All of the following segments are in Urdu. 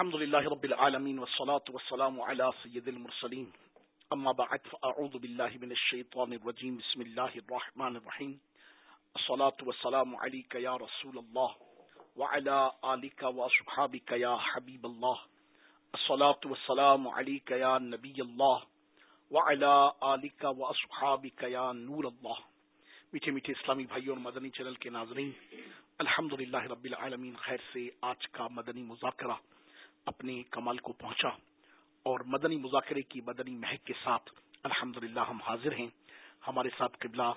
الحمد لله رب العالمين والصلاة والسلام على سيد المرسلين. أما بعد، فأعوذ بالله من الشيطان الرجيم. بسم الله الرحمن الرحيم. الصلاة والسلام عليك يا رسول الله وعلى آلك وصحابك يا حبيب الله. الصلاة والسلام عليك يا نبي الله وعلى آلك وصحابك يا نور الله. میٹھے میٹھے اسلامی بھائیوں اور مدنی چینل کے ناظرین الحمد رب العالمین، خیر سے آج کا مدنی مذاکرہ اپنے کمال کو پہنچا اور مدنی مذاکرے کی مدنی مہک کے ساتھ الحمد ہم حاضر ہیں۔ ہمارے ساتھ قبلہ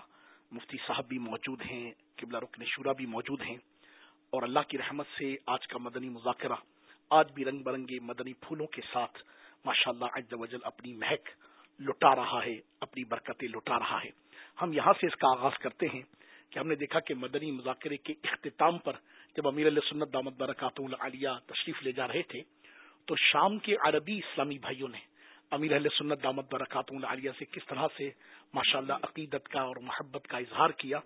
مفتی صاحب بھی موجود ہیں، قبلہ رکن شورا بھی موجود ہیں اور اللہ کی رحمت سے آج کا مدنی مذاکرہ آج بھی رنگ برنگے مدنی پھولوں کے ساتھ ماشاء اللہ وجل اپنی مہک لٹا رہا ہے، اپنی برکتیں لٹا رہا ہے۔ ہم یہاں سے اس کا آغاز کرتے ہیں کہ ہم نے دیکھا کہ مدنی مذاکرے کے اختتام پر جب امیر علیہ سنت دامت برکات العالیہ تشریف لے جا رہے تھے تو شام کے عربی اسلامی بھائیوں نے امیر علیہ سنت دامت برکات العالیہ سے کس طرح سے ماشاء اللہ عقیدت کا اور محبت کا اظہار کیا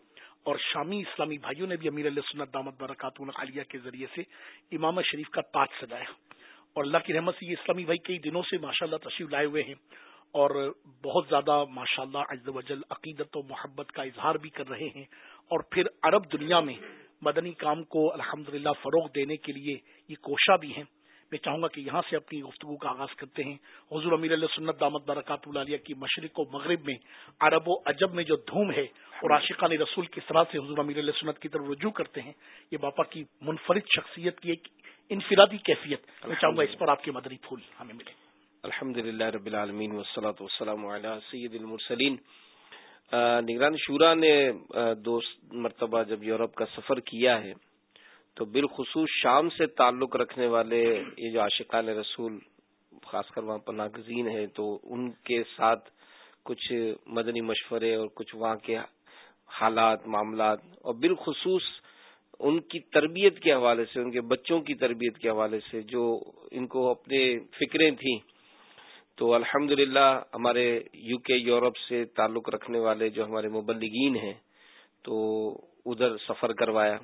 اور شامی اسلامی بھائیوں نے بھی امیر علیہ سنت دامت برکات العالیہ کے ذریعے سے امام شریف کا تاج سجایا اور اللہ کی رحمت سے یہ اسلامی بھائی کئی دنوں سے ماشاء اللہ تشریف لائے ہوئے ہیں اور بہت زیادہ ماشاء اللہ عز و جل عقیدت و محبت کا اظہار بھی کر رہے ہیں اور پھر عرب دنیا میں مدنی کام کو الحمد فروغ دینے کے لیے یہ کوشاں بھی ہیں۔ میں چاہوں گا کہ یہاں سے اپنی گفتگو کا آغاز کرتے ہیں۔ حضور امیر اللہ سنت دامت برکات العالیہ کی مشرق و مغرب میں عرب و عجب میں جو دھوم ہے اور عاشقان رسول کس طرح سے حضور امیر اللہ سنت کی طرف رجوع کرتے ہیں، یہ باپا کی منفرد شخصیت کی ایک انفرادی کیفیت میں چاہوں گا اس پر آپ کے مدنی پھول ہمیں ملے۔ الحمد للہ رب العالمین وسلاۃ وسلم سید المرسلین۔ نگران شورا نے دو مرتبہ جب یورپ کا سفر کیا ہے تو بالخصوص شام سے تعلق رکھنے والے یہ جو عاشقان رسول، خاص کر وہاں پر ناگزین ہے تو ان کے ساتھ کچھ مدنی مشورے اور کچھ وہاں کے حالات، معاملات اور بالخصوص ان کی تربیت کے حوالے سے، ان کے بچوں کی تربیت کے حوالے سے جو ان کو اپنے فکریں تھیں۔ تو الحمد ہمارے یو کے، یورپ سے تعلق رکھنے والے جو ہمارے مبلگین ہیں، تو ادھر سفر کروایا۔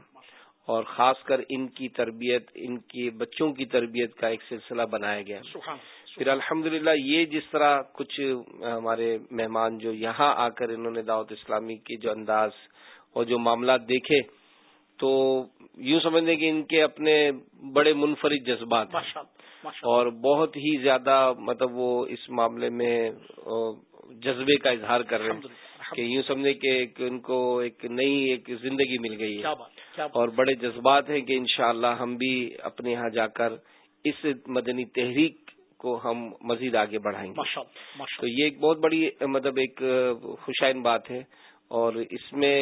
اور خاص کر ان کی تربیت ان کے بچوں کی تربیت کا ایک سلسلہ بنایا گیا۔ پھر الحمد یہ جس طرح کچھ ہمارے مہمان جو یہاں آ کر انہوں نے دعوت اسلامی کے جو انداز اور جو معاملات دیکھے تو یوں سمجھنے کہ ان کے اپنے بڑے منفرد جذبات اور بہت ہی زیادہ مطلب وہ اس معاملے میں جذبے کا اظہار کر رہے ہیں کہ یوں سمجھے کہ ان کو ایک نئی ایک زندگی مل گئی ہے۔ اور بڑے جذبات ہیں کہ انشاءاللہ ہم بھی اپنے یہاں جا کر اس مدنی تحریک کو ہم مزید آگے بڑھائیں گے۔ تو یہ ایک بہت بڑی مطلب ایک خوشائن بات ہے اور اس میں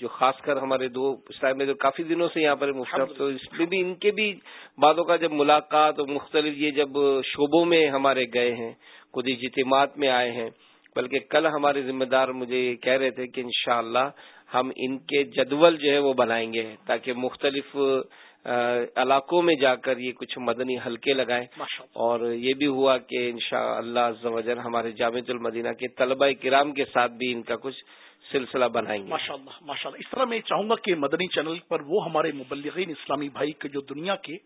جو خاص کر ہمارے دو اسلام میں جو کافی دنوں سے یہاں پر مختلف تو اس میں بھی ان کے بھی باتوں کا جب ملاقات اور مختلف یہ جب شعبوں میں ہمارے گئے ہیں خود اجتماعات میں آئے ہیں بلکہ کل ہمارے ذمہ دار مجھے یہ کہہ رہے تھے کہ انشاءاللہ ہم ان کے جدول جو ہے وہ بنائیں گے تاکہ مختلف علاقوں میں جا کر یہ کچھ مدنی حلقے لگائیں۔ اور یہ بھی ہوا کہ انشاءاللہ شاء اللہ ہمارے جامع المدینہ کے طلبہ کرام کے ساتھ بھی ان کا کچھ سلسلہ بنائیں گے۔ ماشاء اللہ ماشاء اللہ اس طرح میں چاہوں گا کہ مدنی چینل پر وہ ہمارے مبلغین اسلامی بھائی کے جو دنیا کے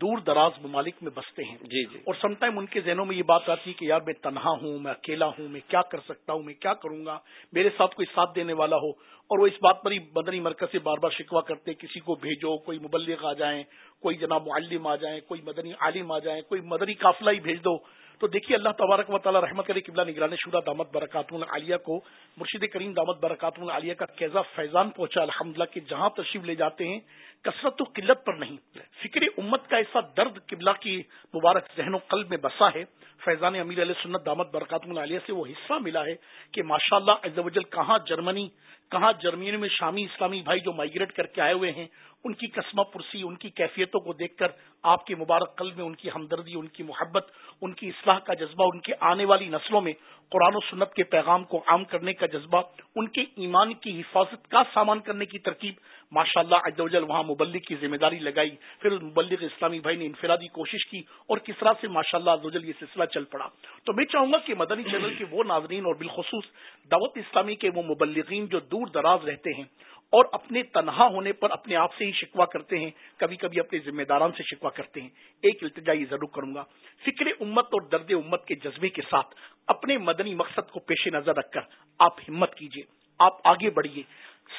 دور دراز ممالک میں بستے ہیں۔ جی جی۔ اور سم ٹائم ان کے ذہنوں میں یہ بات آتی ہے کہ یار میں تنہا ہوں میں اکیلا ہوں میں کیا کر سکتا ہوں میں کیا کروں گا؟ میرے ساتھ کوئی ساتھ دینے والا ہو۔ اور وہ اس بات پر ہی مدنی مرکز سے بار بار شکوا کرتے کسی کو بھیجو کوئی مبلغ آ جائیں کوئی جناب معلم آ جائیں کوئی مدنی عالم آ جائیں کوئی مدنی قافلہ ہی بھیج دو۔ تو دیکھیے اللہ تبارک و تعالیٰ رحمت علی قبلہ نگران شدہ دامت برکاتون عالیہ کو مرشد کریم دامت برکاتون عالیہ کا کیزا فیضان پہنچا الحمد کہ جہاں تشریف لے جاتے ہیں کثرت و قلت پر نہیں۔ فکر امت کا ایسا درد قبلہ کی مبارک ذہن و قلب میں بسا ہے۔ فیضان امیر علیہ سنت دامت برکات العالیہ سے وہ حصہ ملا ہے کہ ماشاء اللہ کہاں جرمنی کہاں جرمنی میں شامی اسلامی بھائی جو مائگریٹ کر کے آئے ہوئے ہیں، ان کی قسمہ پرسی، ان کی کیفیتوں کو دیکھ کر آپ کے مبارک قلب میں ان کی ہمدردی، ان کی محبت، ان کی اصلاح کا جذبہ، ان کے آنے والی نسلوں میں قرآن و سنت کے پیغام کو عام کرنے کا جذبہ، ان کے ایمان کی حفاظت کا سامان کرنے کی ترکیب ماشاء اللہ وہاں مبلک کی ذمہ داری لگائی۔ پھر اس مبلک اسلامی بھائی نے انفرادی کوشش کی اور کس طرح سے ماشاء اللہ یہ سلسلہ چل پڑا۔ تو میں چاہوں گا کہ مدنی چینل کے وہ ناظرین اور بالخصوص دعوت اسلامی کے وہ مبلغین جو دور دراز رہتے ہیں اور اپنے تنہا ہونے پر اپنے آپ سے ہی شکوا کرتے ہیں کبھی کبھی اپنے ذمہ داران سے شکوا کرتے ہیں۔ ایک التجا یہ ضرور کروں گا۔ فکر امت اور درد امت کے جذبے کے ساتھ اپنے مدنی مقصد کو پیش نظر رکھ کر آپ ہمت کیجیے آپ آگے بڑھیے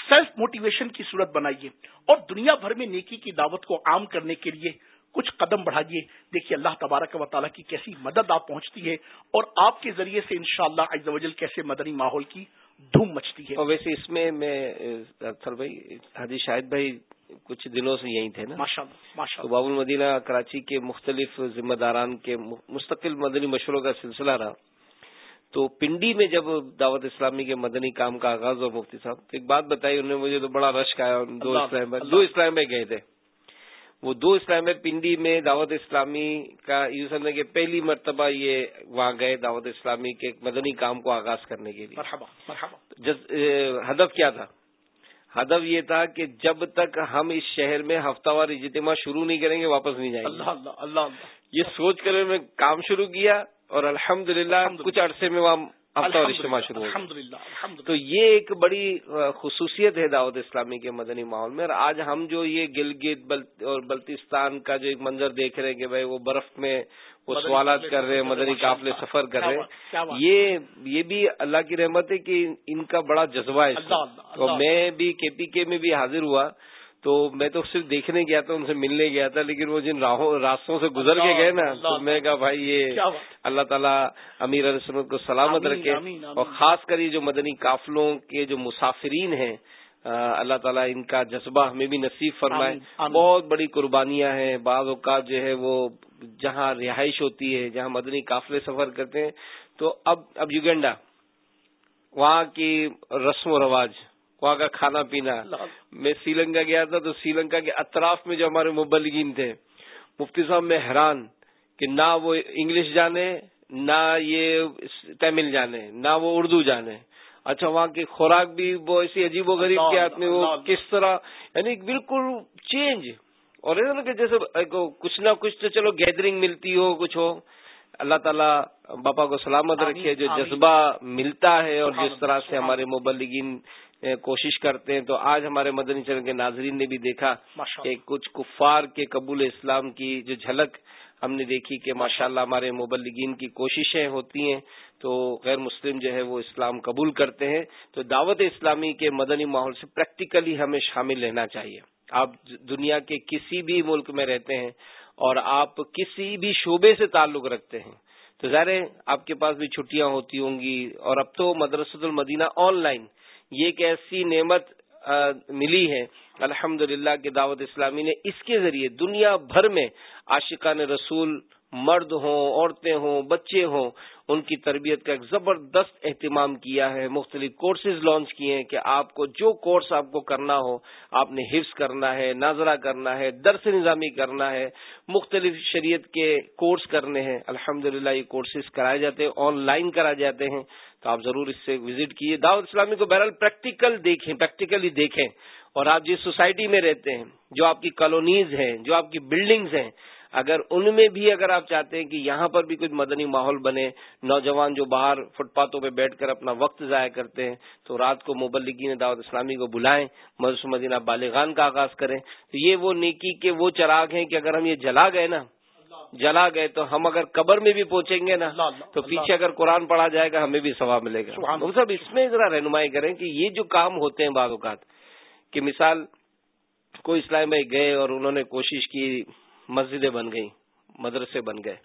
سیلف موٹیویشن کی صورت بنائیے۔ اور دنیا بھر میں نیکی کی دعوت کو عام کرنے کے لیے کچھ قدم بڑھائیے۔ دیکھیے اللہ تبارک و تعالیٰ کی کیسی مدد آپ پہنچتی ہے اور آپ کے ذریعے سے انشاءاللہ شاء اللہ کیسے مدنی ماحول کی دھوم مچتی ہے۔ اور ویسے اس میں میں اکثر بھائی حاجی شاہد بھائی کچھ دنوں سے یہی تھے نا۔ ماشاء باب المدینہ کراچی کے مختلف ذمہ داران کے مستقل مدنی مشوروں کا سلسلہ رہا۔ تو پنڈی میں جب دعوت اسلامی کے مدنی کام کا آغاز ہوا مفتی صاحب ایک بات بتائی انہوں نے مجھے تو بڑا رشک آیا دو اسلام دو اسلام میں گئے تھے۔ وہ دو اسلام پنڈی میں دعوت اسلامی کا یوں سمجھے کہ پہلی مرتبہ یہ وہاں گئے دعوت اسلامی کے مدنی کام کو آغاز کرنے کے لیے۔ مرحبا مرحبا۔ جس ہدف کیا تھا؟ ہدف یہ تھا کہ جب تک ہم اس شہر میں ہفتہ وار اجتماع شروع نہیں کریں گے واپس نہیں جائیں گے۔ اللہ اللہ اللہ یہ سوچ کر میں کام شروع کیا اور الحمد کچھ عرصے میں وہاں ہفتہ اور اجتماع شروع ہو تو یہ ایک بڑی خصوصیت ہے دعوت اسلامی کے مدنی ماحول میں اور آج ہم جو یہ گلگت اور بلتستان کا جو ایک منظر دیکھ رہے ہیں کہ بھائی وہ برف میں وہ سوالات کر رہے ہیں مدنی قافلے سفر کر رہے ہیں۔ یہ یہ بھی اللہ کی رحمت ہے کہ ان کا بڑا جذبہ ہے اور میں بھی کے پی کے میں بھی حاضر ہوا۔ تو میں تو صرف دیکھنے گیا تھا ان سے ملنے گیا تھا لیکن وہ جن راستوں سے گزر کے گئے نا تو میں کہا بھائی یہ اللہ تعالیٰ امیر علیہ کو سلامت رکھے اور خاص کر یہ جو مدنی قافلوں کے جو مسافرین ہیں اللہ تعالیٰ ان کا جذبہ ہمیں بھی نصیب فرمائے۔ بہت بڑی قربانیاں ہیں۔ بعض اوقات جو ہے وہ جہاں رہائش ہوتی ہے جہاں مدنی قافلے سفر کرتے ہیں تو اب اب یوگینڈا وہاں کی رسم و رواج۔ وہاں کا کھانا پینا۔ میں سری لنکا گیا تھا تو سری لنکا کے اطراف میں جو ہمارے مبلگین تھے مفتی صاحب میں حیران کہ نہ وہ انگلش جانے نہ یہ تمل جانے نہ وہ اردو جانے۔ اچھا وہاں کی خوراک بھی وہ ایسی عجیب و غریب کے ہاتھ میں وہ کس طرح؟ یعنی بالکل چینج۔ اور کہ جیسے کچھ نہ کچھ تو چلو گیدرنگ ملتی ہو کچھ ہو۔ اللہ تعالیٰ باپا کو سلامت رکھے جو جذبہ ملتا ہے اور جس طرح سے ہمارے مبلگین کوشش کرتے ہیں۔ تو آج ہمارے مدنی چرن کے ناظرین نے بھی دیکھا کہ کچھ کفار کے قبول اسلام کی جو جھلک ہم نے دیکھی کہ ماشاءاللہ ہمارے مبلگین کی کوششیں ہوتی ہیں تو غیر مسلم جو ہے وہ اسلام قبول کرتے ہیں۔ تو دعوت اسلامی کے مدنی ماحول سے پریکٹیکلی ہمیں شامل رہنا چاہیے۔ آپ دنیا کے کسی بھی ملک میں رہتے ہیں اور آپ کسی بھی شعبے سے تعلق رکھتے ہیں تو ظاہر آپ کے پاس بھی چھٹیاں ہوتی ہوں گی۔ اور اب تو مدرسۃ المدینہ آن لائن یہ ایک ایسی نعمت ملی ہے الحمد للہ کہ دعوت اسلامی نے اس کے ذریعے دنیا بھر میں عاشقان رسول مرد ہوں، عورتیں ہوں، بچے ہوں، ان کی تربیت کا ایک زبردست اہتمام کیا ہے۔ مختلف کورسز لانچ کیے ہیں کہ آپ کو جو کورس آپ کو کرنا ہو، آپ نے حفظ کرنا ہے، ناظرہ کرنا ہے، درس نظامی کرنا ہے۔ مختلف شریعت کے کورس کرنے ہیں۔ الحمد یہ کورسز کرائے جاتے ہیں آن لائن کرائے جاتے ہیں۔ تو آپ ضرور اس سے وزٹ کیجیے۔ دعوت اسلامی کو بہرحال پریکٹیکل دیکھیں پریکٹیکلی دیکھیں۔ اور آپ جس سوسائٹی میں رہتے ہیں، جو آپ کی کالونیز ہیں، جو آپ کی بلڈنگز ہیں اگر ان میں بھی اگر آپ چاہتے ہیں کہ یہاں پر بھی کچھ مدنی ماحول بنے نوجوان جو باہر فٹ پاتھوں پہ بیٹھ کر اپنا وقت ضائع کرتے ہیں تو رات کو مبلگین دعوت اسلامی کو بلائیں مدرس مدینہ بالغان کا آغاز کریں تو یہ وہ نیکی کے وہ چراغ ہیں کہ اگر ہم یہ جلا گئے نا جلا گئے تو ہم اگر قبر میں بھی پہنچیں گے نا تو پیچھے اگر قرآن پڑھا جائے گا ہمیں بھی ثواب ملے گا۔ ہم سب اس میں ذرا رہنمائی کریں کہ یہ جو کام ہوتے ہیں بعض اوقات کہ مثال کوئی اسلام بھائی گئے اور انہوں نے کوشش کی مسجدیں بن گئی مدرسے بن گئے۔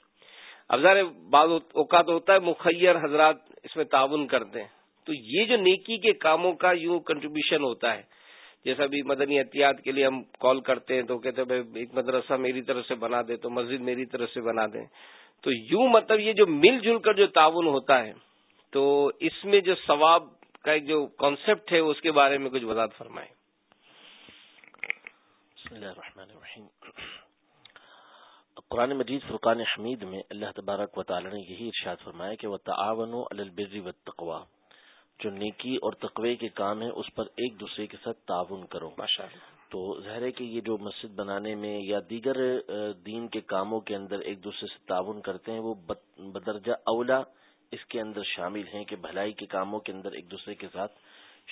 اب ذرا بعض اوقات ہوتا ہے، مخیر حضرات اس میں تعاون کرتے ہیں۔ تو یہ جو نیکی کے کاموں کا یوں کنٹریبیوشن ہوتا ہے، جیسا بھی مدنی احتیاط کے لیے ہم کال کرتے ہیں تو کہتے ہیں، بھائی، ایک مدرسہ میری طرف سے بنا دے تو مسجد میری طرف سے بنا دیں۔ تو یوں مطلب یہ جو مل جل کر جو تعاون ہوتا ہے، تو اس میں جو ثواب کا ایک جو کانسیپٹ ہے، اس کے بارے میں کچھ وضاحت فرمائیں۔ بسم اللہ الرحمن الرحیم۔ قرآن مجید فرقان حمید میں اللہ تبارک و تعالی نے یہی ارشاد فرمایا کہ وہ تعاون البری و تقوا جو نیکی اور تقوی کے کام ہیں اس پر ایک دوسرے کے ساتھ تعاون کرو۔ تو ظاہر ہے کہ یہ جو مسجد بنانے میں یا دیگر دین کے کاموں کے اندر ایک دوسرے سے تعاون کرتے ہیں وہ بدرجہ اولا اس کے اندر شامل ہیں کہ بھلائی کے کاموں کے اندر ایک دوسرے کے ساتھ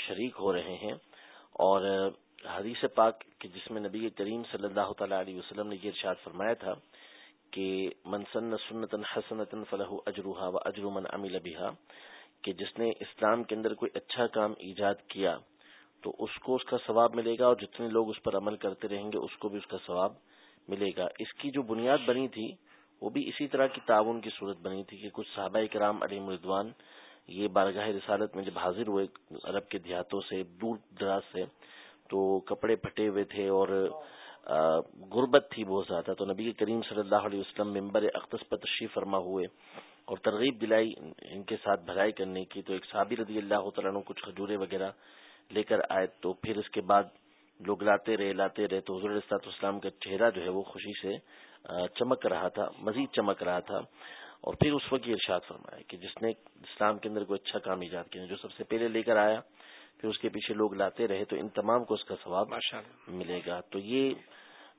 شریک ہو رہے ہیں۔ اور حدیث پاک کہ جس میں نبی کریم صلی اللہ تعالی علیہ وسلم نے یہ ارشاد فرمایا تھا کہ منسن سنت حسنت فلاح اجروحا و اجرومن امل بحا کہ جس نے اسلام کے اندر کوئی اچھا کام ایجاد کیا تو اس کو اس کا ثواب ملے گا اور جتنے لوگ اس پر عمل کرتے رہیں گے اس کو بھی اس کا ثواب ملے گا۔ اس کی جو بنیاد بنی تھی، وہ بھی اسی طرح کی تعاون کی صورت بنی تھی کہ کچھ صحابہ کرام علی مردوان یہ بارگاہ رسالت میں جب حاضر ہوئے عرب کے دیہاتوں سے، دور دراز سے تو کپڑے پھٹے ہوئے تھے اور غربت تھی بہت زیادہ۔ تو نبی کریم صلی اللہ علیہ وسلم ممبر اختص پر تشریف فرما ہوئے اور ترغیب دلائی ان کے ساتھ بھلائی کرنے کی۔ تو ایک صابر رضی اللہ تعالیٰ کچھ کھجورے وغیرہ لے کر آئے۔ تو پھر اس کے بعد لوگ لاتے رہے لاتے رہے۔ تو حضور السلاط اسلام کا چہرہ جو ہے وہ خوشی سے چمک رہا تھا، مزید چمک رہا تھا۔ اور پھر اس وقت یہ ارشاد فرمایا کہ جس نے اسلام کے اندر کوئی اچھا کام ایجاد کیا، جو سب سے پہلے لے کر آیا پھر اس کے پیچھے لوگ لاتے رہے تو ان تمام کو اس کا ثواب ملے گا۔ تو یہ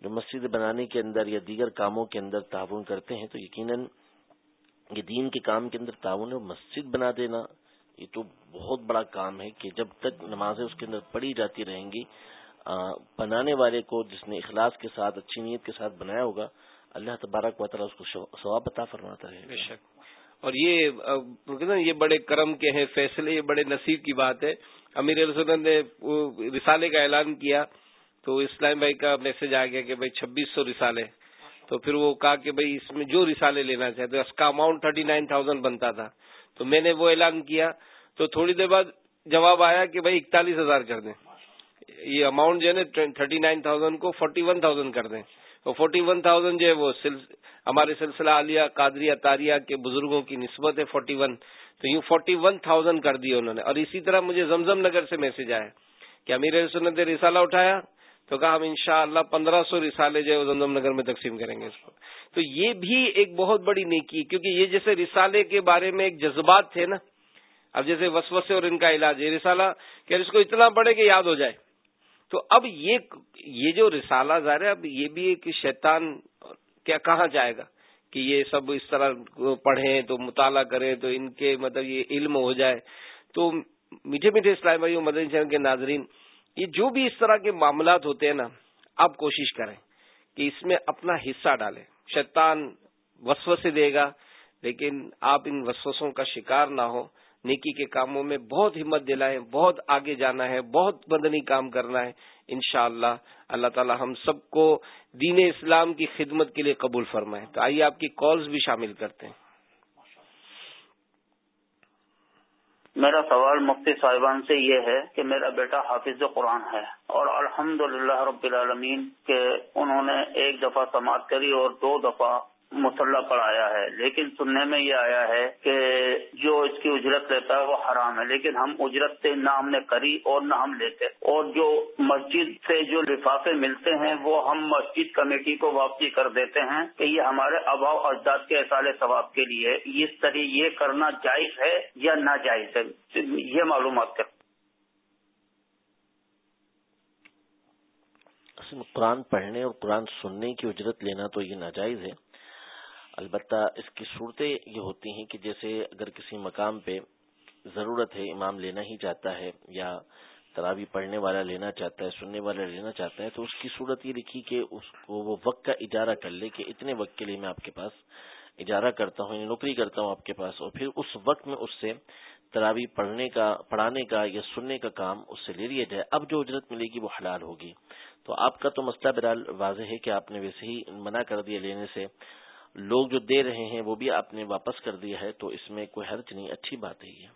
جو مسجد بنانے کے اندر یا دیگر کاموں کے اندر تعاون کرتے ہیں تو یقیناً یہ دین کے کام کے اندر تعاون ہے مسجد بنا دینا یہ تو بہت بڑا کام ہے کہ جب تک نمازیں اس کے اندر پڑھی جاتی رہیں گی بنانے والے کو جس نے اخلاص کے ساتھ اچھی نیت کے ساتھ بنایا ہوگا اللہ تبارک و تعالیٰ اس کو ثواب عطا فرماتا ہے بے شک۔ اور یہ یہ بڑے کرم کے ہیں فیصلے یہ بڑے نصیب کی بات ہے۔ امیر رسول نے رسالے کا اعلان کیا تو اسلام بھائی کا میسج آ گیا کہ بھائی چھبیس سو رسالے تو پھر وہ کہا کہ بھائی اس میں جو رسالے لینا چاہتے اس کا اماؤنٹ تھرٹی نائن تھاؤزینڈ بنتا تھا۔ تو میں نے وہ اعلان کیا تو تھوڑی دیر بعد جواب آیا کہ بھائی اکتالیس ہزار کر دیں۔ یہ اماؤنٹ جو ہے نا تھرٹی نائن تھاؤزینڈ کو فورٹی ون تھاؤزینڈ کر دیں۔ تو فورٹی ون تھاؤزینڈ جو ہے وہ ہمارے سلسلہ عالیہ قادری تاریہ کے بزرگوں کی نسبت ہے فورٹی ون تو یوں فورٹی ون تھاؤزینڈ کر دیے انہوں نے۔ اور اسی طرح مجھے زمزم نگر سے میسج آیا کہ امیر سنت رسالہ اٹھایا تو کہا ہم انشاءاللہ اللہ پندرہ سو رسالے جو ہے زمزم نگر میں تقسیم کریں گے اس کو۔ تو یہ بھی ایک بہت بڑی نیکی کیونکہ یہ جیسے رسالے کے بارے میں ایک جذبات تھے نا۔ اب جیسے وسوسے اور ان کا علاج، یہ رسالہ کہ اس کو اتنا پڑے کہ یاد ہو جائے۔ تو اب یہ یہ جو رسالہ ظاہر ہے، اب یہ بھی ایک شیطان کیا، کہاں جائے گا؟ کہ یہ سب اس طرح پڑھیں تو مطالعہ کریں تو ان کے مطلب یہ علم ہو جائے۔ تو میٹھے میٹھے اسلام بھائی مدنی چین کے ناظرین، یہ جو بھی اس طرح کے معاملات ہوتے ہیں نا، آپ کوشش کریں کہ اس میں اپنا حصہ ڈالیں۔ شیطان وسوسے دے گا، لیکن آپ ان وسوسوں کا شکار نہ ہو نیکی کے کاموں میں بہت ہمت دلائیں، بہت آگے جانا ہے، بہت مدنی کام کرنا ہے۔ انشاءاللہ اللہ اللہ تعالی ہم سب کو دین اسلام کی خدمت کے لیے قبول فرمائے۔ تو آئیے آپ کی کالز بھی شامل کرتے ہیں۔ میرا سوال مفتی صاحبان سے یہ ہے کہ میرا بیٹا حافظ قرآن ہے اور الحمد رب العالمین کہ انہوں نے ایک دفعہ سماعت کری اور دو دفعہ مسلح پڑھایا ہے۔ لیکن سننے میں یہ آیا ہے کہ جو اس کی اجرت لیتا ہے وہ حرام ہے۔ لیکن ہم اجرت سے نہ ہم نے کری اور نہ ہم لیتے۔ اور جو مسجد سے جو لفافے ملتے ہیں وہ ہم مسجد کمیٹی کو واپسی کر دیتے ہیں کہ یہ ہمارے اباؤ اجداد کے اصال ثواب کے لیے اس طرح یہ کرنا جائز ہے یا ناجائز ہے؟ یہ معلومات کر۔ قرآن پڑھنے اور قرآن سننے کی اجرت لینا تو یہ ناجائز ہے۔ البتہ اس کی صورتیں یہ ہوتی ہیں کہ جیسے اگر کسی مقام پہ ضرورت ہے، امام لینا ہی چاہتا ہے یا ترابی پڑھنے والا لینا چاہتا ہے، سننے والا لینا چاہتا ہے، تو اس کی صورت یہ لکھی کہ اس کو وہ وقت کا اجارہ کر لے کہ اتنے وقت کے لیے میں آپ کے پاس اجارہ کرتا ہوں یعنی نوکری کرتا ہوں آپ کے پاس، اور پھر اس وقت میں اس سے ترابی پڑھنے کا، پڑھانے کا یا سننے کا کام اس سے لے لیا جائے۔ اب جو اجرت ملے گی وہ حلال ہوگی۔ تو آپ کا تو مسئلہ برال واضح ہے کہ آپ نے ویسے ہی منع کر دیا لینے سے۔ لوگ جو دے رہے ہیں وہ بھی آپ نے واپس کر دیا ہے تو اس میں کوئی حرج نہیں اچھی بات ہے یہ۔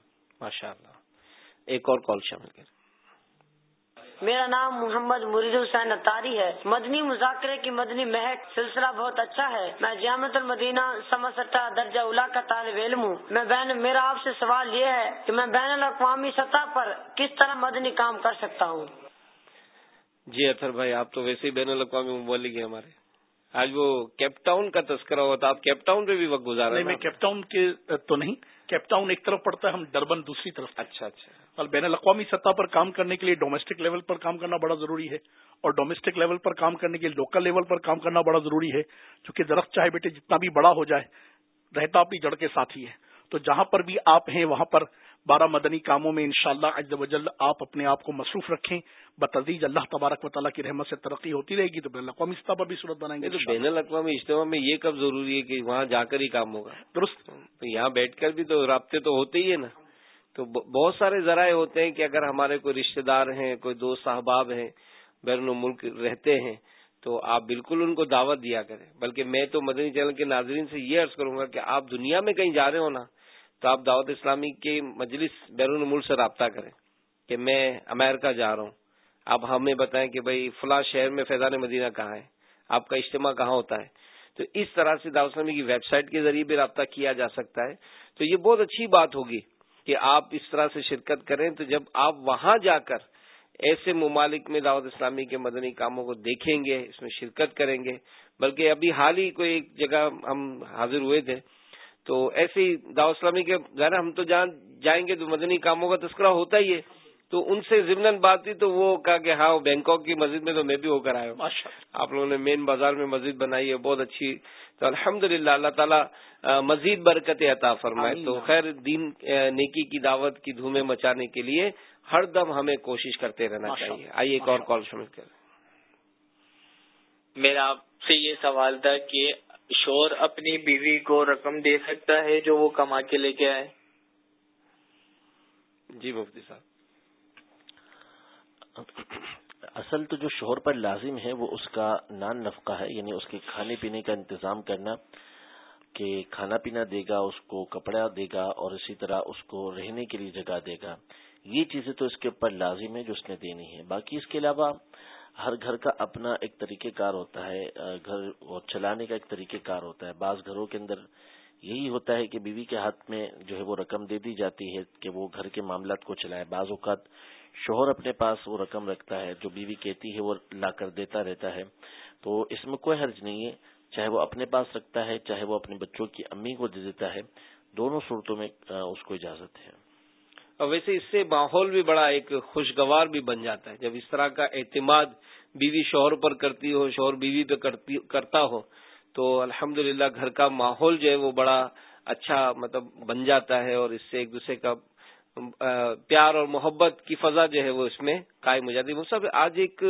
ماشاء اللہ ایک اور کال شامل کر میرا نام محمد مرید حسین اتاری ہے۔ مدنی مذاکرے کی مدنی مہک سلسلہ بہت اچھا ہے۔ میں جامع المدینہ سمسٹا درجہ اولا کا طالب علم ہوں۔ میں بین میرا آپ سے سوال یہ ہے کہ میں بین الاقوامی سطح پر کس طرح مدنی کام کر سکتا ہوں؟ جی اطہر بھائی آپ تو ویسے ہی بین الاقوامی مبلک ہیں ہمارے۔ آج وہ کیپ ٹاؤن کا تذکرہ ہوتا آپ کیپ ٹاؤن پہ بھی وقت گزارا نہیں میں کیپ ٹاؤن کے تو نہیں کیپ ٹاؤن ایک طرف پڑتا ہے ہم ڈربن دوسری طرف۔ اچھا اچھا۔ اور بین الاقوامی سطح پر کام کرنے کے لیے ڈومیسٹک لیول پر کام کرنا بڑا ضروری ہے اور ڈومیسٹک لیول پر کام کرنے کے لیے لوکل لیول پر کام کرنا بڑا ضروری ہے کیونکہ درخت چاہے بیٹے جتنا بھی بڑا ہو جائے رہتا اپنی جڑ کے ساتھ ہی ہے۔ تو جہاں پر بھی آپ ہیں وہاں پر بارہ مدنی کاموں میں انشاءاللہ شاء اللہ وجل آپ اپنے آپ کو مصروف رکھیں۔ بتدیج اللہ تبارک و تعالیٰ کی رحمت سے ترقی ہوتی رہے گی تو بین الاقوامی اجتماع پر بھی صورت بنائیں گے بین الاقوامی اجتماع میں یہ کب ضروری ہے کہ وہاں جا کر ہی کام ہوگا؟ درست۔ تو یہاں بیٹھ کر بھی تو رابطے تو ہوتے ہی ہے نا۔ تو بہت سارے ذرائع ہوتے ہیں کہ اگر ہمارے کوئی رشتہ دار ہیں کوئی دوست احباب ہیں بیرون ملک رہتے ہیں تو آپ بالکل ان کو دعوت دیا کریں۔ بلکہ میں تو مدنی چینل کے ناظرین سے یہ عرض کروں گا کہ آپ دنیا میں کہیں جا رہے ہو نا تو آپ دعوت اسلامی کے مجلس بیرون ملک سے رابطہ کریں کہ میں امریکہ جا رہا ہوں۔ آپ ہمیں بتائیں کہ بھائی فلاں شہر میں فیضان مدینہ کہاں ہے؟ آپ کا اجتماع کہاں ہوتا ہے؟ تو اس طرح سے دعوت اسلامی کی ویب سائٹ کے ذریعے بھی رابطہ کیا جا سکتا ہے۔ تو یہ بہت اچھی بات ہوگی کہ آپ اس طرح سے شرکت کریں۔ تو جب آپ وہاں جا کر ایسے ممالک میں دعوت اسلامی کے مدنی کاموں کو دیکھیں گے، اس میں شرکت کریں گے، بلکہ ابھی حال ہی کوئی ایک جگہ ہم حاضر ہوئے تھے۔ تو ایسے ہی دعوت اسلامی کے ذرا ہم تو جان جائیں گے تو مدنی کاموں کا تذکرہ ہوتا ہی ہے۔ تو ان سے ضمن بات تھی تو وہ کہا کہ ہاں بینکاک کی مسجد میں تو میں بھی ہو کر آیا ہوں۔ آپ لوگوں نے مین بازار میں مسجد بنائی ہے بہت اچھی۔ تو الحمد للہ اللہ تعالیٰ مزید برکت عطا فرمائے۔ تو خیر دین نیکی کی دعوت کی دھومیں مچانے کے لیے ہر دم ہمیں کوشش کرتے رہنا چاہیے۔ آئیے ایک اور کال شامل کریں۔ میرا آپ سے یہ سوال تھا کہ شور اپنی بیوی کو رقم دے سکتا ہے جو وہ کما کے لے کے آئے؟ جی مفتی صاحب۔ اصل تو جو شوہر پر لازم ہے وہ اس کا نان نفقہ ہے یعنی اس کے کھانے پینے کا انتظام کرنا، کہ کھانا پینا دے گا، اس کو کپڑا دے گا اور اسی طرح اس کو رہنے کے لیے جگہ دے گا۔ یہ چیزیں تو اس کے اوپر لازم ہے جو اس نے دینی ہے باقی اس کے علاوہ ہر گھر کا اپنا ایک طریقہ کار ہوتا ہے گھر چلانے کا ایک طریقہ کار ہوتا ہے۔ بعض گھروں کے اندر یہی ہوتا ہے کہ بیوی کے ہاتھ میں جو ہے وہ رقم دے دی جاتی ہے کہ وہ گھر کے معاملات کو چلائے۔ بعض اوقات شوہر اپنے پاس وہ رقم رکھتا ہے، جو بیوی کہتی ہے وہ لا کر دیتا رہتا ہے۔ تو اس میں کوئی حرج نہیں ہے۔ چاہے وہ اپنے پاس رکھتا ہے، چاہے وہ اپنے بچوں کی امی کو دے دیتا ہے۔ دونوں صورتوں میں اس کو اجازت ہے۔ اور ویسے اس سے ماحول بھی بڑا ایک خوشگوار بھی بن جاتا ہے۔ جب اس طرح کا اعتماد بیوی شوہر پر کرتی ہو، شوہر بیوی پہ کرتا ہو، تو الحمد گھر کا ماحول جو ہے وہ بڑا اچھا مطلب بن جاتا ہے اور اس سے ایک دوسرے کا پیار اور محبت کی فضا جو ہے وہ اس میں قائم ہو جاتی ہے۔ سب آج ایک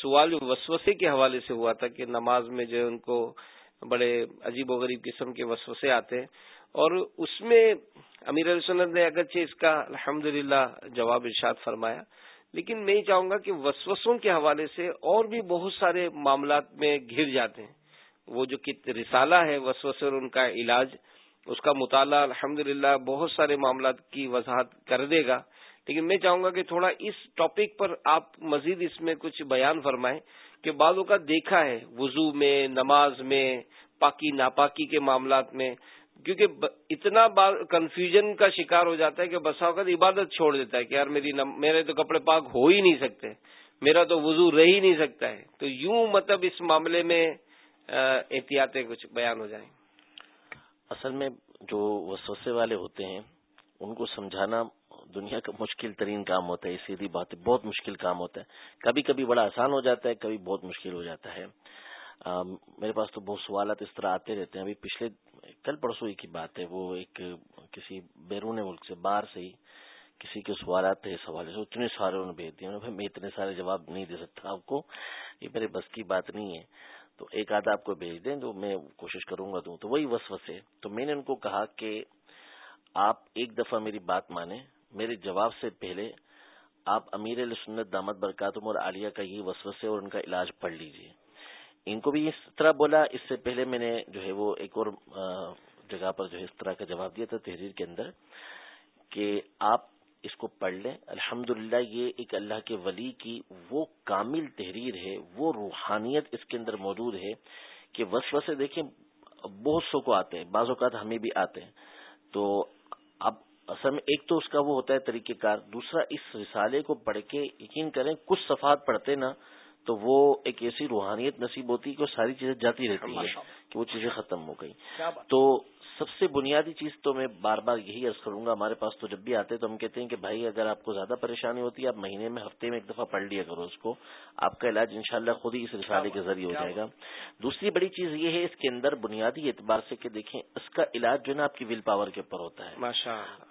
سوال وسوسے کے حوالے سے ہوا تھا کہ نماز میں جو ہے ان کو بڑے عجیب و غریب قسم کے وسوسے آتے ہیں۔ اور اس میں امیر علیہ سنت نے اگرچہ اس کا الحمد جواب ارشاد فرمایا، لیکن میں یہ چاہوں گا کہ وسوسوں کے حوالے سے اور بھی بہت سارے معاملات میں گر جاتے ہیں۔ وہ جو رسالہ ہے، وسوسے اور ان کا علاج، اس کا مطالعہ الحمد بہت سارے معاملات کی وضاحت کر دے گا۔ لیکن میں چاہوں گا کہ تھوڑا اس ٹاپک پر آپ مزید اس میں کچھ بیان فرمائیں کہ بعضوں کا دیکھا ہے، وضو میں، نماز میں، پاکی، ناپاکی کے معاملات میں کیونکہ اتنا کنفیوژن کا شکار ہو جاتا ہے کہ بسا اوقات عبادت چھوڑ دیتا ہے کہ یار میری میرے تو کپڑے پاک ہو ہی نہیں سکتے، میرا تو وضو رہ ہی نہیں سکتا ہے۔ تو یوں مطلب اس معاملے میں احتیاطیں کچھ بیان ہو جائیں۔ اصل میں جو وسوسے والے ہوتے ہیں، ان کو سمجھانا دنیا کا مشکل ترین کام ہوتا ہے سیدھی بات بہت مشکل کام ہوتا ہے۔ کبھی کبھی بڑا آسان ہو جاتا ہے، کبھی بہت مشکل ہو جاتا ہے۔ میرے پاس تو بہت سوالات اس طرح آتے رہتے ہیں۔ ابھی پچھلے کل پرسوں ہی کی بات ہے، وہ ایک کسی بیرون ملک سے باہر سے ہی کسی کے سوالات تھے اس حوالے سے، اتنے سارے انہوں نے بھیج دیے میں اتنے سارے جواب نہیں دے سکتا آپ کو، یہ میرے بس کی بات نہیں ہے۔ تو ایک آدھا آپ کو بھیج دیں تو میں کوشش کروں گا دوں تو وہی وس وسے تو میں نے ان کو کہا کہ آپ ایک دفعہ میری بات مانیں، میرے جواب سے پہلے آپ امیر سنت دامت برکاتم اور عالیہ کا یہ وسوسے اور ان کا علاج پڑھ لیجیے۔ ان کو بھی اس طرح بولا، اس سے پہلے میں نے جو ہے وہ ایک اور جگہ پر جو ہے اس طرح کا جواب دیا تھا تحریر کے اندر کہ آپ اس کو پڑھ لیں۔ الحمد یہ ایک اللہ کے ولی کی وہ کامل تحریر ہے، وہ روحانیت اس کے اندر موجود ہے کہ وس وسے دیکھیں، بہت سو کو آتے ہیں، بعض اوقات ہمیں بھی آتے ہیں۔ تو اب اصل میں ایک تو اس کا وہ ہوتا ہے طریقہ کار، دوسرا اس رسالے کو پڑھ کے یقین کریں، کچھ صفحات پڑھتے نا تو وہ ایک ایسی روحانیت نصیب ہوتی ہے کہ وہ ساری چیزیں جاتی رہتی ہیں کہ وہ چیزیں ختم ہو گئی تو سب سے بنیادی چیز تو میں بار بار یہی عرض کروں گا ہمارے پاس تو جب بھی آتے تو ہم کہتے ہیں کہ بھائی اگر آپ کو زیادہ پریشانی ہوتی ہے آپ مہینے میں ہفتے میں ایک دفعہ پڑھ لیا کرو اس کو۔ آپ کا علاج انشاءاللہ خود ہی اس رسالے کے ذریعے ہو جائے گا۔ دوسری بڑی چیز یہ ہے اس کے اندر بنیادی اعتبار سے کہ دیکھیں اس کا علاج جو ہے نا آپ کی ول پاور کے اوپر ہوتا ہے۔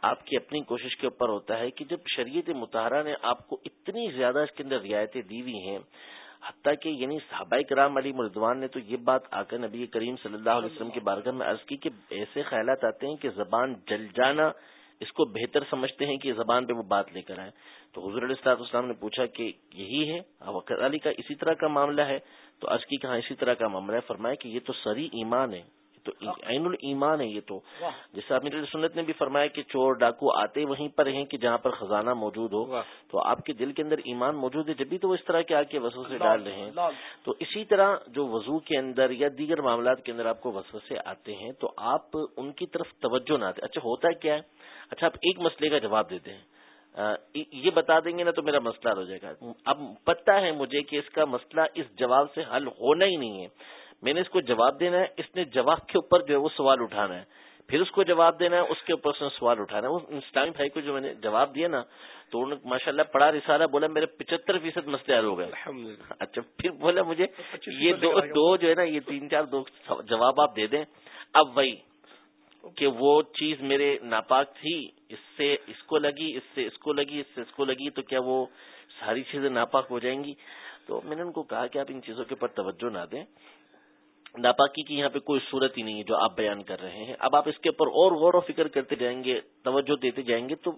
آپ کی اپنی کوشش کے اوپر ہوتا ہے کہ جب شریعت متحرہ نے آپ کو اتنی زیادہ اس کے اندر رعایتیں دی ہوئی ہیں حتیٰ کہ یعنی صحابہ کرام علی مردوان نے تو یہ بات آ کر نبی کریم صلی اللہ علیہ وسلم کی بارگاہ میں عرض کی کہ ایسے خیالات آتے ہیں کہ زبان جل جانا اس کو بہتر سمجھتے ہیں کہ زبان پہ وہ بات لے کر آئے۔ تو حضور علیہ السلام نے پوچھا کہ یہی ہے؟ علی کا اسی طرح کا معاملہ ہے۔ تو عرض کی کہاں اسی طرح کا معاملہ ہے۔ فرمایا کہ یہ تو سری ایمان ہے۔ تو عین المان ہے یہ تو۔ جیسے آپ سنت نے بھی فرمایا کہ چور ڈاکو آتے وہیں پر ہیں کہ جہاں پر خزانہ موجود ہو۔ تو آپ کے دل کے اندر ایمان موجود ہے جب بھی تو وہ اس طرح کے آ کے وسو سے ڈال رہے ہیں۔ تو اسی طرح جو وضو کے اندر یا دیگر معاملات کے اندر آپ کو وسوسے آتے ہیں تو آپ ان کی طرف توجہ نہ آتے اچھا ہوتا کیا ہے؟ اچھا آپ ایک مسئلے کا جواب دیتے ہیں یہ بتا دیں گے نا تو میرا مسئلہ ہو جائے گا۔ اب پتہ ہے مجھے کہ اس کا مسئلہ اس جواب سے حل ہونا ہی نہیں ہے۔ میں نے اس کو جواب دینا ہے اس نے جواب کے اوپر جو ہے وہ سوال اٹھانا ہے۔ پھر اس کو جواب دینا ہے اس کے اوپر سوال اٹھانا ہے۔ وہ اسلام بھائی کو جو میں نے جواب دیا نا تو انہوں نے ماشاء اللہ پڑھا رسالہ بولا میرے پچہتر فیصد مسئلے حل ہو گئے۔ اچھا پھر بولا مجھے یہ دو دو جو ہے نا یہ تین چار دو جواب آپ دے دیں۔ اب وہی کہ وہ چیز میرے ناپاک تھی اس سے اس کو لگی اس سے اس کو لگی اس سے اس کو لگی تو کیا وہ ساری چیزیں ناپاک ہو جائیں گی؟ تو میں نے ان کو کہا کہ آپ ان چیزوں کے اوپر توجہ نہ دیں۔ ناپاکی کی یہاں پہ کوئی صورت ہی نہیں ہے جو آپ بیان کر رہے ہیں۔ اب آپ اس کے اوپر اور غور و فکر کرتے جائیں گے، توجہ دیتے جائیں گے تو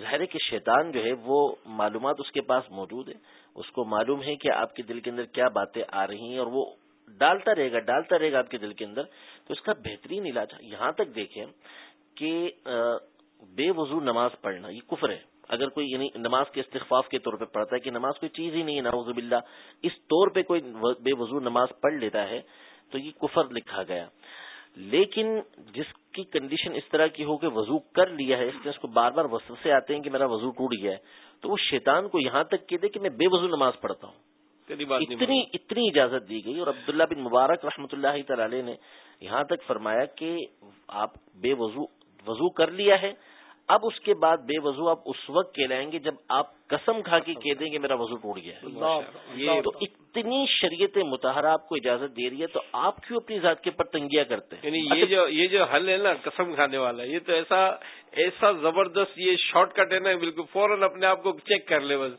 ظاہر ہے کہ شیطان جو ہے وہ معلومات اس کے پاس موجود ہے۔ اس کو معلوم ہے کہ آپ کے دل کے اندر کیا باتیں آ رہی ہیں اور وہ ڈالتا رہے گا، ڈالتا رہے گا آپ کے دل کے اندر۔ تو اس کا بہترین علاج یہاں تک دیکھیں کہ بے وضو نماز پڑھنا، یہ کفر ہے۔ اگر کوئی یعنی نماز کے استخفاف کے طور پہ پڑھتا ہے کہ نماز کوئی چیز ہی نہیں ہے ناوز باللہ، اس طور پہ کوئی بے وضو نماز پڑھ لیتا ہے تو یہ کفر لکھا گیا۔ لیکن جس کی کنڈیشن اس طرح کی ہو کہ وضو کر لیا ہے اس اس کو بار بار وسط سے آتے ہیں کہ میرا وضو ٹوٹ گیا ہے تو وہ شیطان کو یہاں تک کہہ دے کہ میں بے وضو نماز پڑھتا ہوں۔ اتنی اتنی اجازت دی گئی۔ اور عبداللہ بن مبارک رحمۃ اللہ تعالی نے یہاں تک فرمایا کہ آپ بے وضو وضو کر لیا ہے اب اس کے بعد بے وضو آپ اس وقت کہلائیں گے جب آپ قسم کھا کے کہہ دیں گے میرا وضو ٹوٹ گیا ہے۔ تو اتنی شریعت متحرہ آپ کو اجازت دے رہی ہے تو آپ کیوں اپنی ذات کے پر تنگیاں کرتے ہیں؟ یعنی یہ جو یہ جو حل ہے نا قسم کھانے والا یہ تو ایسا ایسا زبردست یہ شارٹ کٹ ہے نا بالکل فوراً اپنے آپ کو چیک کر لے بس۔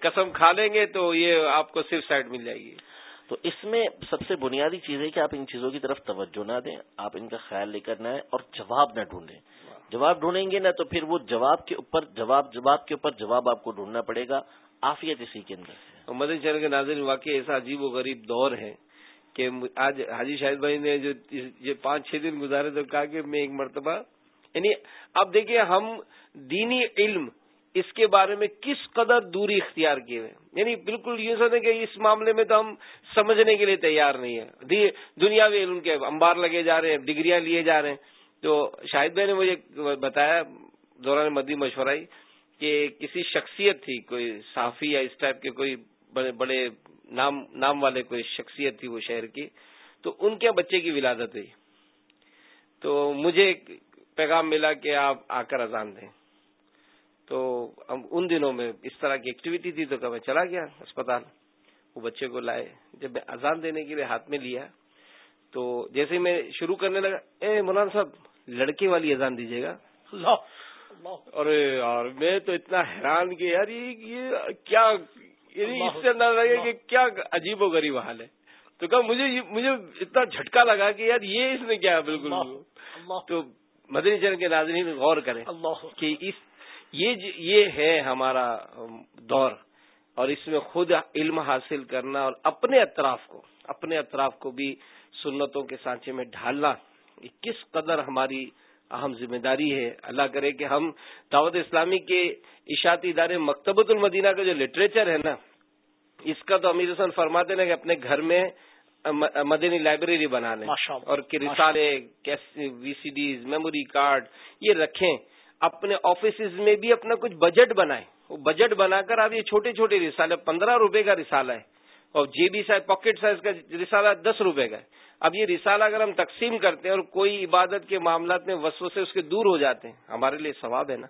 قسم کھا لیں گے تو یہ آپ کو صرف سائڈ مل جائے گی۔ تو اس میں سب سے بنیادی چیز ہے کہ آپ ان چیزوں کی طرف توجہ نہ دیں آپ ان کا خیال لے کر نہ اور جواب نہ ڈھونڈیں۔ جواب ڈھونڈیں گے نا تو پھر وہ جواب کے اوپر، جواب جواب کے اوپر جواب آپ کو ڈھونڈنا پڑے گا آفیت اسی کے اندر مدن شہر کے ناظرین، واقعی ایسا عجیب و غریب دور ہے کہ آج حاجی شاہد بھائی نے جو یہ پانچ، چھ دن گزارے تو کہا کہ میں ایک مرتبہ یعنی اب دیکھیے ہم دینی علم اس کے بارے میں کس قدر دوری اختیار کیے ہوئے یعنی بالکل یہ سمجھتے کہ اس معاملے میں تو ہم سمجھنے کے لیے تیار نہیں ہے دنیاوی علم کے انبار لگے جا رہے ہیں ڈگریاں لیے جا رہے ہیں۔ تو شاہد بھائی نے مجھے بتایا دوران مدی مشورہ کہ کسی شخصیت تھی، کوئی صافی یا اس ٹائپ کے کوئی بڑے بڑے نام نام والے کوئی شخصیت تھی وہ شہر کی، تو ان کے بچے کی ولادت ہوئی۔ تو مجھے پیغام ملا کہ آپ آ کر اذان دیں۔ تو ان دنوں میں اس طرح کی ایکٹیویٹی تھی تو میں چلا گیا اسپتال۔ وہ بچے کو لائے۔ جب میں اذان دینے کے لیے ہاتھ میں لیا تو جیسے میں شروع کرنے لگا، اے مولانا صاحب لڑکے والی اذان دیجیے گا۔ ارے یار میں تو اتنا حیران کہ یار یہ کیا یعنی اس سے اندازہ لگے کہ کیا عجیب و غریب حال ہے۔ تو کہا مجھے مجھے اتنا جھٹکا لگا کہ یار یہ اس نے کیا بالکل۔ تو مدنی چرن کے ناظرین غور کریں کہ اس یہ ہے ہمارا دور اور اس میں خود علم حاصل کرنا اور اپنے اطراف کو اپنے اطراف کو بھی سنتوں کے سانچے میں ڈھالنا۔ کس قدر ہماری اہم ذمہ داری ہے۔ اللہ کرے کہ ہم دعوت اسلامی کے اشاعتی ادارے مکتبۃ المدینہ کا جو لٹریچر ہے نا اس کا تو امیر حسن فرماتے ہیں کہ اپنے گھر میں مدنی لائبریری بنا لیں۔ اور رسالے V C Ds memory card یہ رکھیں۔ اپنے آفیسز میں بھی اپنا کچھ بجٹ بنائیں۔ وہ بجٹ بنا کر آپ یہ چھوٹے چھوٹے رسالے پندرہ روپے کا رسالہ ہے۔ اور J B size pocket size کا رسالہ دس روپے کا ہے۔ اب یہ رسالہ اگر ہم تقسیم کرتے ہیں اور کوئی عبادت کے معاملات میں وسو سے اس کے دور ہو جاتے ہیں ہمارے لیے ثواب ہے نا؟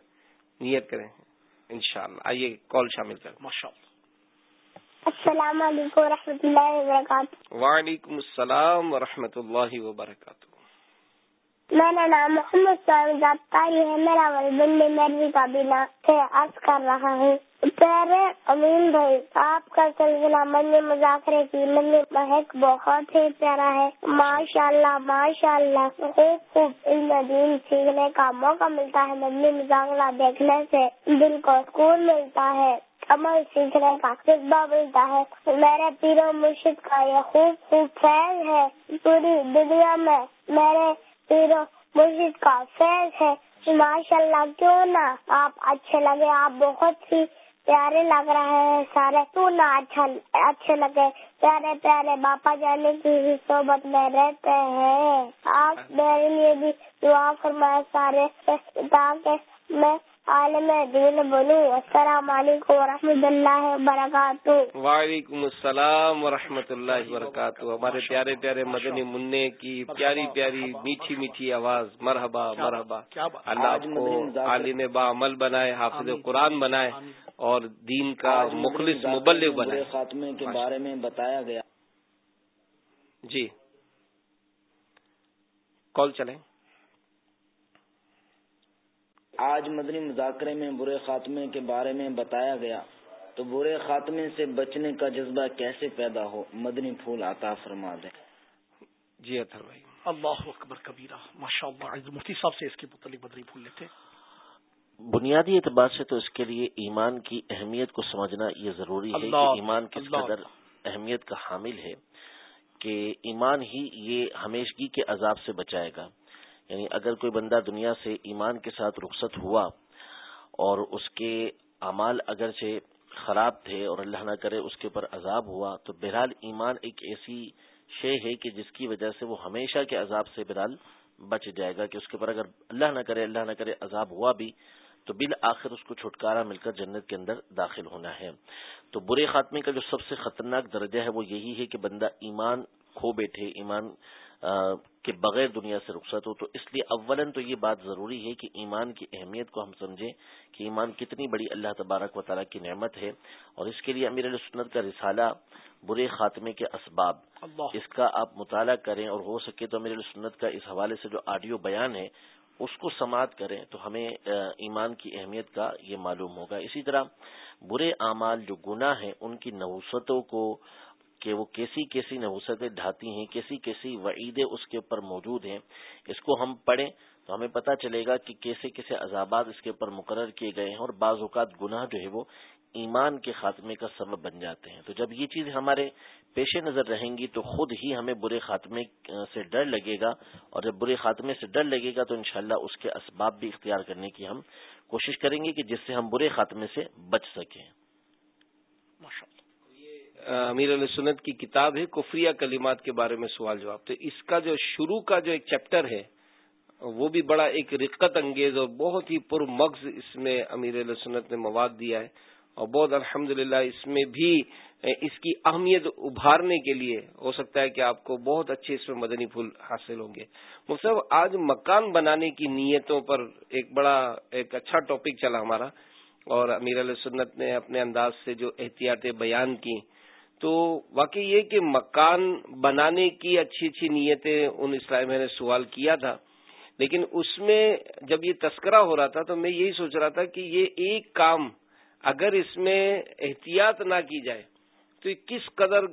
نیت کریں۔ انشاءاللہ آئیے کال شامل کریں ماشاء اللہ السلام علیکم و اللہ وبرکاتہ۔ وعلیکم السلام و اللہ وبرکاتہ۔ میرا نام محمد صاحب ہے۔ میرا بندی میروی کا بنا سے عرض کر رہا ہوں۔ پیارے امین بھائی، آپ کا سلسلہ منی مذاکرے کی منی مہک بہت ہی پیارا ہے۔ ماشاء اللہ ماشاء اللہ خوب خوب علم دین سیکھنے کا موقع ملتا ہے منی مذاکرہ دیکھنے سے۔ دل کو سکون ملتا ہے، عمل سیکھنے کا جذبہ ملتا ہے۔ میرے پیرو مرشد کا یہ خوب خوب فیض ہے۔ پوری دنیا میں میرے پیرو مسجد کا فیض ہے۔ ماشاء اللہ کیوں نہ؟ آپ اچھے لگے، آپ بہت ہی پیارے لگ رہے ہیں سارے۔ کیوں نہ اچھا اچھے لگے۔ پیارے پیارے باپا جانے کی صحبت میں رہتے ہیں۔ آپ میرے لیے بھی دعا فرمائے سارے۔ تاکہ میں عالم دین بولوں السلام علیکم و رحمۃ اللہ وبرکاتہ۔ وعلیکم السلام و رحمۃ اللہ وبرکاتہ۔ ہمارے پیارے پیارے مدنی منع کی پیاری پیاری میٹھی میٹھی آواز مرحبا مرحبا۔ اللہ آپ کو عالم با عمل بنائے حافظ قرآن بنائے اور دین کا مخلص مبلغ بنائے۔ خاتمے کے بارے میں بتایا گیا۔ جی۔ کال چلیں۔ آج مدنی مذاکرے میں برے خاتمے کے بارے میں بتایا گیا تو برے خاتمے سے بچنے کا جذبہ کیسے پیدا ہو؟ مدنی پھول عطا فرما دے۔ جی اطہر بھائی۔ اللہ اکبر کبیرہ ماشاء اللہ مفتی صاحب سے اس کے متعلق مدنی پھول لیتے بنیادی اعتبار سے تو اس کے لیے ایمان کی اہمیت کو سمجھنا یہ ضروری ہے کہ ایمان کس قدر اہمیت کا حامل ہے کہ ایمان ہی یہ ہمیشگی کے عذاب سے بچائے گا۔ یعنی اگر کوئی بندہ دنیا سے ایمان کے ساتھ رخصت ہوا اور اس کے اعمال اگرچہ خراب تھے اور اللہ نہ کرے اس کے اوپر عذاب ہوا، تو بہرحال ایمان ایک ایسی شے ہے کہ جس کی وجہ سے وہ ہمیشہ کے عذاب سے بہرحال بچ جائے گا کہ اس کے اوپر اگر اللہ نہ کرے، اللہ نہ کرے عذاب ہوا بھی، تو بالآخر اس کو چھٹکارا مل کر جنت کے اندر داخل ہونا ہے۔ تو برے خاتمے کا جو سب سے خطرناک درجہ ہے وہ یہی ہے کہ بندہ ایمان کھو بیٹھے، ایمان کے بغیر دنیا سے رخصت ہو تو اس لیے اولن تو یہ بات ضروری ہے کہ ایمان کی اہمیت کو ہم سمجھیں کہ ایمان کتنی بڑی اللہ تبارک و تعالیٰ کی نعمت ہے اور اس کے لیے امیر علیہ سنت کا رسالہ برے خاتمے کے اسباب اس کا آپ مطالعہ کریں اور ہو سکے تو امیر علیہ سنت کا اس حوالے سے جو آڈیو بیان ہے اس کو سماعت کریں تو ہمیں ایمان کی اہمیت کا یہ معلوم ہوگا۔ اسی طرح برے اعمال جو گناہ ہیں ان کی نوسطوں کو کہ وہ کیسی کیسی نوسطیں ڈھاتی ہیں، کیسی کیسی وعیدیں اس کے اوپر موجود ہیں، اس کو ہم پڑھیں تو ہمیں پتہ چلے گا کہ کیسے کیسے عذابات اس کے اوپر مقرر کیے گئے ہیں اور بعض اوقات گناہ جو ہے وہ ایمان کے خاتمے کا سبب بن جاتے ہیں۔ تو جب یہ چیز ہمارے پیش نظر رہیں گی تو خود ہی ہمیں برے خاتمے سے ڈر لگے گا اور جب برے خاتمے سے ڈر لگے گا تو انشاءاللہ اس کے اسباب بھی اختیار کرنے کی ہم کوشش کریں گے کہ جس سے ہم برے خاتمے سے بچ سکیں۔ امیر علیہ سنت کی کتاب ہے کفریہ کلمات کے بارے میں سوال جواب۔ تو اس کا جو شروع کا جو ایک چیپٹر ہے، وہ بھی بڑا ایک رقت انگیز اور بہت ہی پر مغز اس میں امیر علیہ سنت نے مواد دیا ہے۔ اور بہت الحمد اس میں بھی اس کی اہمیت ابھارنے کے لیے ہو سکتا ہے کہ آپ کو بہت اچھے اس میں مدنی پھول حاصل ہوں گے۔ مصحف آج مکان بنانے کی نیتوں پر ایک بڑا، ایک اچھا ٹاپک چلا ہمارا۔ اور امیر علیہ سنت نے اپنے انداز سے جو احتیاطیں بیان کی تو واقعی یہ کہ مکان بنانے کی اچھی اچھی نیتیں ان اسلام نے سوال کیا تھا، لیکن اس میں جب یہ تذکرہ ہو رہا تھا تو میں یہی سوچ رہا تھا کہ یہ ایک کام اگر اس میں احتیاط نہ کی جائے تو کس قدر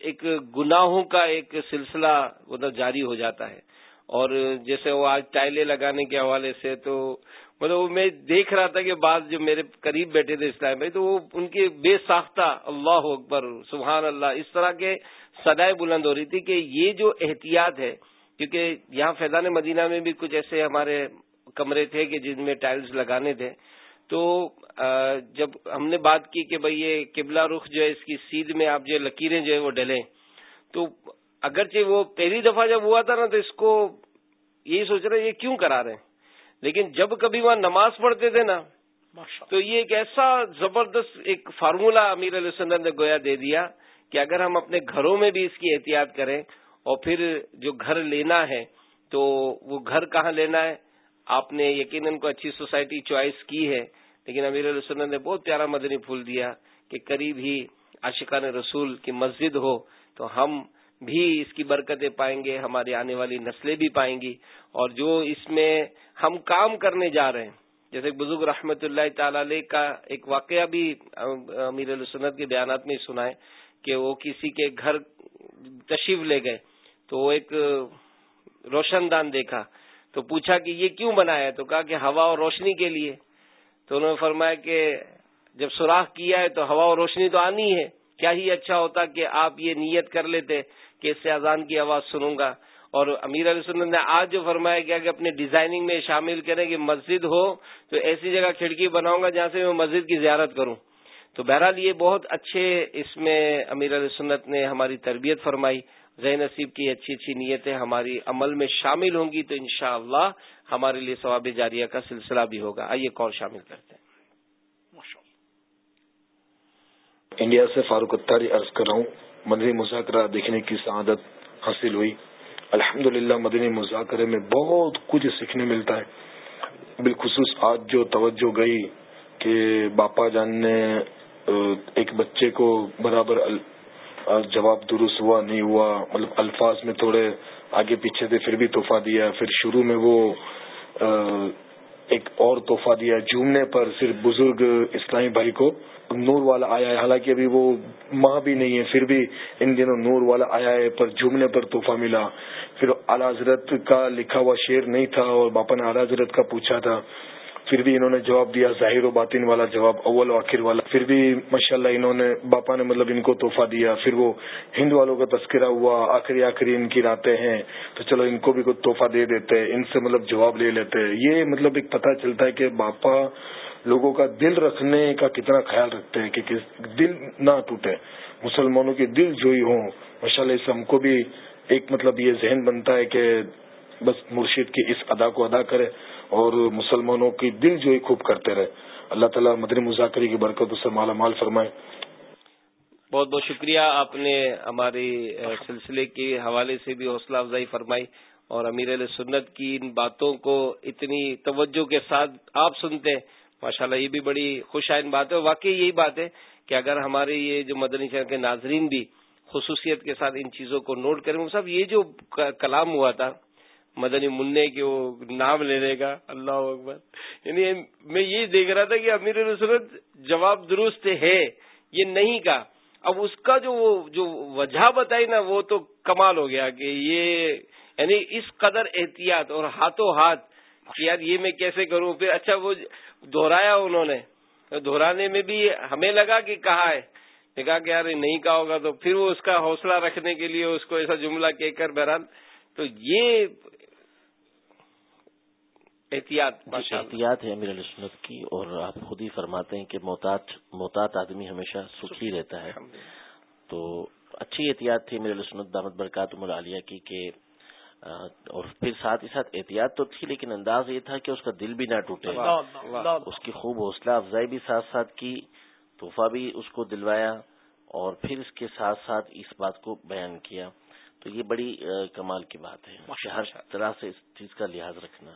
ایک گناہوں کا ایک سلسلہ مطلب جاری ہو جاتا ہے۔ اور جیسے وہ آج ٹائلیں لگانے کے حوالے سے تو مطلب میں دیکھ رہا تھا کہ بعض جو میرے قریب بیٹھے تھے اسلام بھائی، تو وہ ان کے بے ساختہ اللہ اکبر، سبحان اللہ، اس طرح کے سدائے بلند ہو رہی تھی کہ یہ جو احتیاط ہے، کیونکہ یہاں فیضان مدینہ میں بھی کچھ ایسے ہمارے کمرے تھے کہ جن میں ٹائلز لگانے تھے۔ تو جب ہم نے بات کی کہ بھائی یہ قبلہ رخ جو ہے، اس کی سیدھ میں آپ جو لکیریں جو ہے وہ ڈلیں۔ تو اگرچہ وہ پہلی دفعہ جب ہوا تھا نا، تو اس کو یہی سوچ رہے یہ کیوں کرا رہے ہیں؟ لیکن جب کبھی وہاں نماز پڑھتے تھے نا تو یہ ایک ایسا زبردست ایک فارمولہ امیر علیہ وسلم نے گویا دے دیا کہ اگر ہم اپنے گھروں میں بھی اس کی احتیاط کریں اور پھر جو گھر لینا ہے تو وہ گھر کہاں لینا ہے؟ آپ نے یقیناً کو اچھی سوسائٹی چوائس کی ہے لیکن امیر علیہ سنت نے بہت پیارا مدنی پھول دیا کہ قریب ہی عاشقان رسول کی مسجد ہو تو ہم بھی اس کی برکتیں پائیں گے، ہماری آنے والی نسلیں بھی پائیں گی۔ اور جو اس میں ہم کام کرنے جا رہے ہیں، جیسے بزرگ رحمت اللہ تعالی علیہ کا ایک واقعہ بھی امیر السنت کے بیانات میں سنا ہے کہ وہ کسی کے گھر تشریف لے گئے تو وہ ایک روشن دان دیکھا تو پوچھا کہ یہ کیوں بنایا تو کہا کہ ہوا اور روشنی کے لیے۔ تو انہوں نے فرمایا کہ جب سوراخ کیا ہے تو ہوا اور روشنی تو آنی ہے۔ کیا ہی اچھا ہوتا کہ آپ یہ نیت کر لیتے کہ اس سے اذان کی آواز سنوں گا۔ اور امیر علیہ سنت نے آج جو فرمایا گیا کہ اپنے ڈیزائننگ میں شامل کریں کہ مسجد ہو تو ایسی جگہ کھڑکی بناؤں گا جہاں سے میں مسجد کی زیارت کروں۔ تو بہرحال یہ بہت اچھے اس میں امیر علیہ سنت نے ہماری تربیت فرمائی۔ ذہن نصیب کی اچھی اچھی نیتیں ہماری عمل میں شامل ہوں گی تو انشاءاللہ ہمارے لیے ثواب جاریہ کا سلسلہ بھی ہوگا۔ آئیے کال شامل کرتے ہیں۔ انڈیا سے فاروق اتاری عرض کر رہا ہوں، مدنی مذاکرہ دیکھنے کی سعادت حاصل ہوئی۔ الحمد للہ مدنی مذاکرے میں بہت کچھ سیکھنے ملتا ہے۔ بالخصوص آج جو توجہ گئی کہ باپا جان نے ایک بچے کو برابر جواب درست ہوا، نہیں ہوا مطلب الفاظ میں تھوڑے آگے پیچھے تھے، پھر بھی تحفہ دیا۔ پھر شروع میں وہ ایک اور تحفہ دیا۔ جھومنے پر صرف بزرگ اسلامی بھائی کو نور والا آیا ہے. حالانکہ ابھی وہ ماں بھی نہیں ہے، پھر بھی ان دنوں نور والا آیا ہے، پر جھومنے پر تحفہ ملا. پھر اعلی حضرت کا لکھا ہوا شعر نہیں تھا اور باپا نے اعلی حضرت کا پوچھا تھا. پھر بھی انہوں نے جواب دیا، ظاہر و باطن والا جواب، اول و آخر والا. پھر بھی ماشاءاللہ انہوں نے، باپا نے مطلب ان کو تحفہ دیا. پھر وہ ہند والوں کا تذکرہ ہوا، آخری آخری ان کی راتیں ہیں. تو چلو ان کو بھی کوئی تحفہ دے دیتے، ان سے مطلب جواب لے لیتے. یہ مطلب ایک پتہ چلتا ہے کہ باپا لوگوں کا دل رکھنے کا کتنا خیال رکھتے ہیں کہ دل نہ ٹوٹے۔ مسلمانوں کی دل جوئی ہوں۔ ماشاء اللہ اس ہم کو بھی ایک مطلب یہ ذہن بنتا ہے کہ بس مرشید کی اس ادا کو ادا کرے اور مسلمانوں کی دل جوئی خوب کرتے رہے۔ اللہ تعالیٰ مدنی مذاکرے کی برکت سے مالا مال فرمائے۔ بہت بہت شکریہ۔ آپ نے ہماری سلسلے کے حوالے سے بھی حوصلہ افزائی فرمائی اور امیر علیہ سنت کی ان باتوں کو اتنی توجہ کے ساتھ آپ سنتے ہیں۔ ماشاءاللہ یہ بھی بڑی خوش آئند بات ہے واقعی یہی بات ہے کہ اگر ہمارے یہ جو مدنی شہر کے ناظرین بھی خصوصیت کے ساتھ ان چیزوں کو نوٹ کریں صاحب یہ جو کلام ہوا تھا، مدنی منع کے وہ نام لینے کا اللہ اکبر۔ یعنی میں یہ دیکھ رہا تھا کہ امیر رسرت جواب درست ہے، یہ نہیں کا اب اس کا جو جو وجہ بتائی نا، وہ تو کمال ہو گیا کہ یہ یعنی اس قدر احتیاط اور ہاتھوں ہاتھ یار یہ میں کیسے کروں؟ پھر اچھا وہ دہرایا انہوں نے۔ دہرانے میں بھی ہمیں لگا کہ کہا ہے۔ کہا کہ یار نہیں کہا ہوگا تو پھر وہ اس کا حوصلہ رکھنے کے لیے اس کو ایسا جملہ کہہ کر بہرحال تو یہ احتیاط احتیاط ہے امیر علیہ سنت کی اور آپ خود ہی فرماتے ہیں کہ محتاط محتاط آدمی ہمیشہ سکھی رہتا ہے۔ تو اچھی احتیاط تھی امیر سنت دامت برکات ملالیہ کی کہ اور پھر ساتھ ہی ساتھ احتیاط تو تھی لیکن انداز یہ تھا کہ اس کا دل بھی نہ ٹوٹے۔ اس کی خوب حوصلہ افزائی بھی ساتھ ساتھ کی تحفہ بھی اس کو دلوایا اور پھر اس کے ساتھ ساتھ اس بات کو بیان کیا۔ تو یہ بڑی کمال کی بات ہے۔ ہر طرح سے اس چیز کا لحاظ رکھنا۔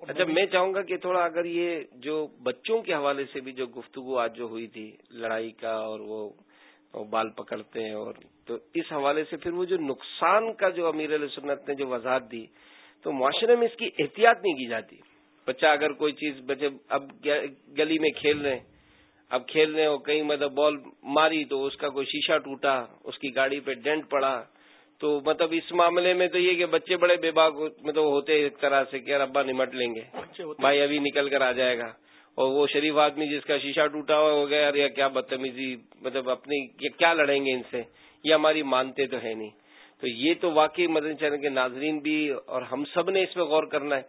اچھا میں چاہوں گا کہ تھوڑا اگر یہ جو بچوں کے حوالے سے بھی جو گفتگو آج جو ہوئی تھی لڑائی کا اور وہ بال پکڑتے ہیں اور تو اس حوالے سے پھر وہ جو نقصان کا جو امیر علیہ سنت نے جو وضاحت دی تو معاشرے میں اس کی احتیاط نہیں کی جاتی۔ بچہ اگر کوئی چیز بچے اب گلی میں کھیل رہے ہیں اب کھیل رہے ہو کہیں مطلب بال ماری تو اس کا کوئی شیشہ ٹوٹا اس کی گاڑی پہ ڈینٹ پڑا تو مطلب اس معاملے میں تو یہ کہ بچے بڑے بے باغ مطلب ہوتے ایک طرح سے کہ ابا نمٹ لیں گے بھائی ابھی نکل کر آ جائے گا۔ اور وہ شریف آدمی جس کا شیشہ ٹوٹا ہوا ہو گیا یا کیا بدتمیزی مطلب اپنی کیا لڑیں گے ان سے؟ یہ ہماری مانتے تو ہے نہیں. تو یہ تو واقعی مدن چینل کے ناظرین بھی اور ہم سب نے اس میں غور کرنا ہے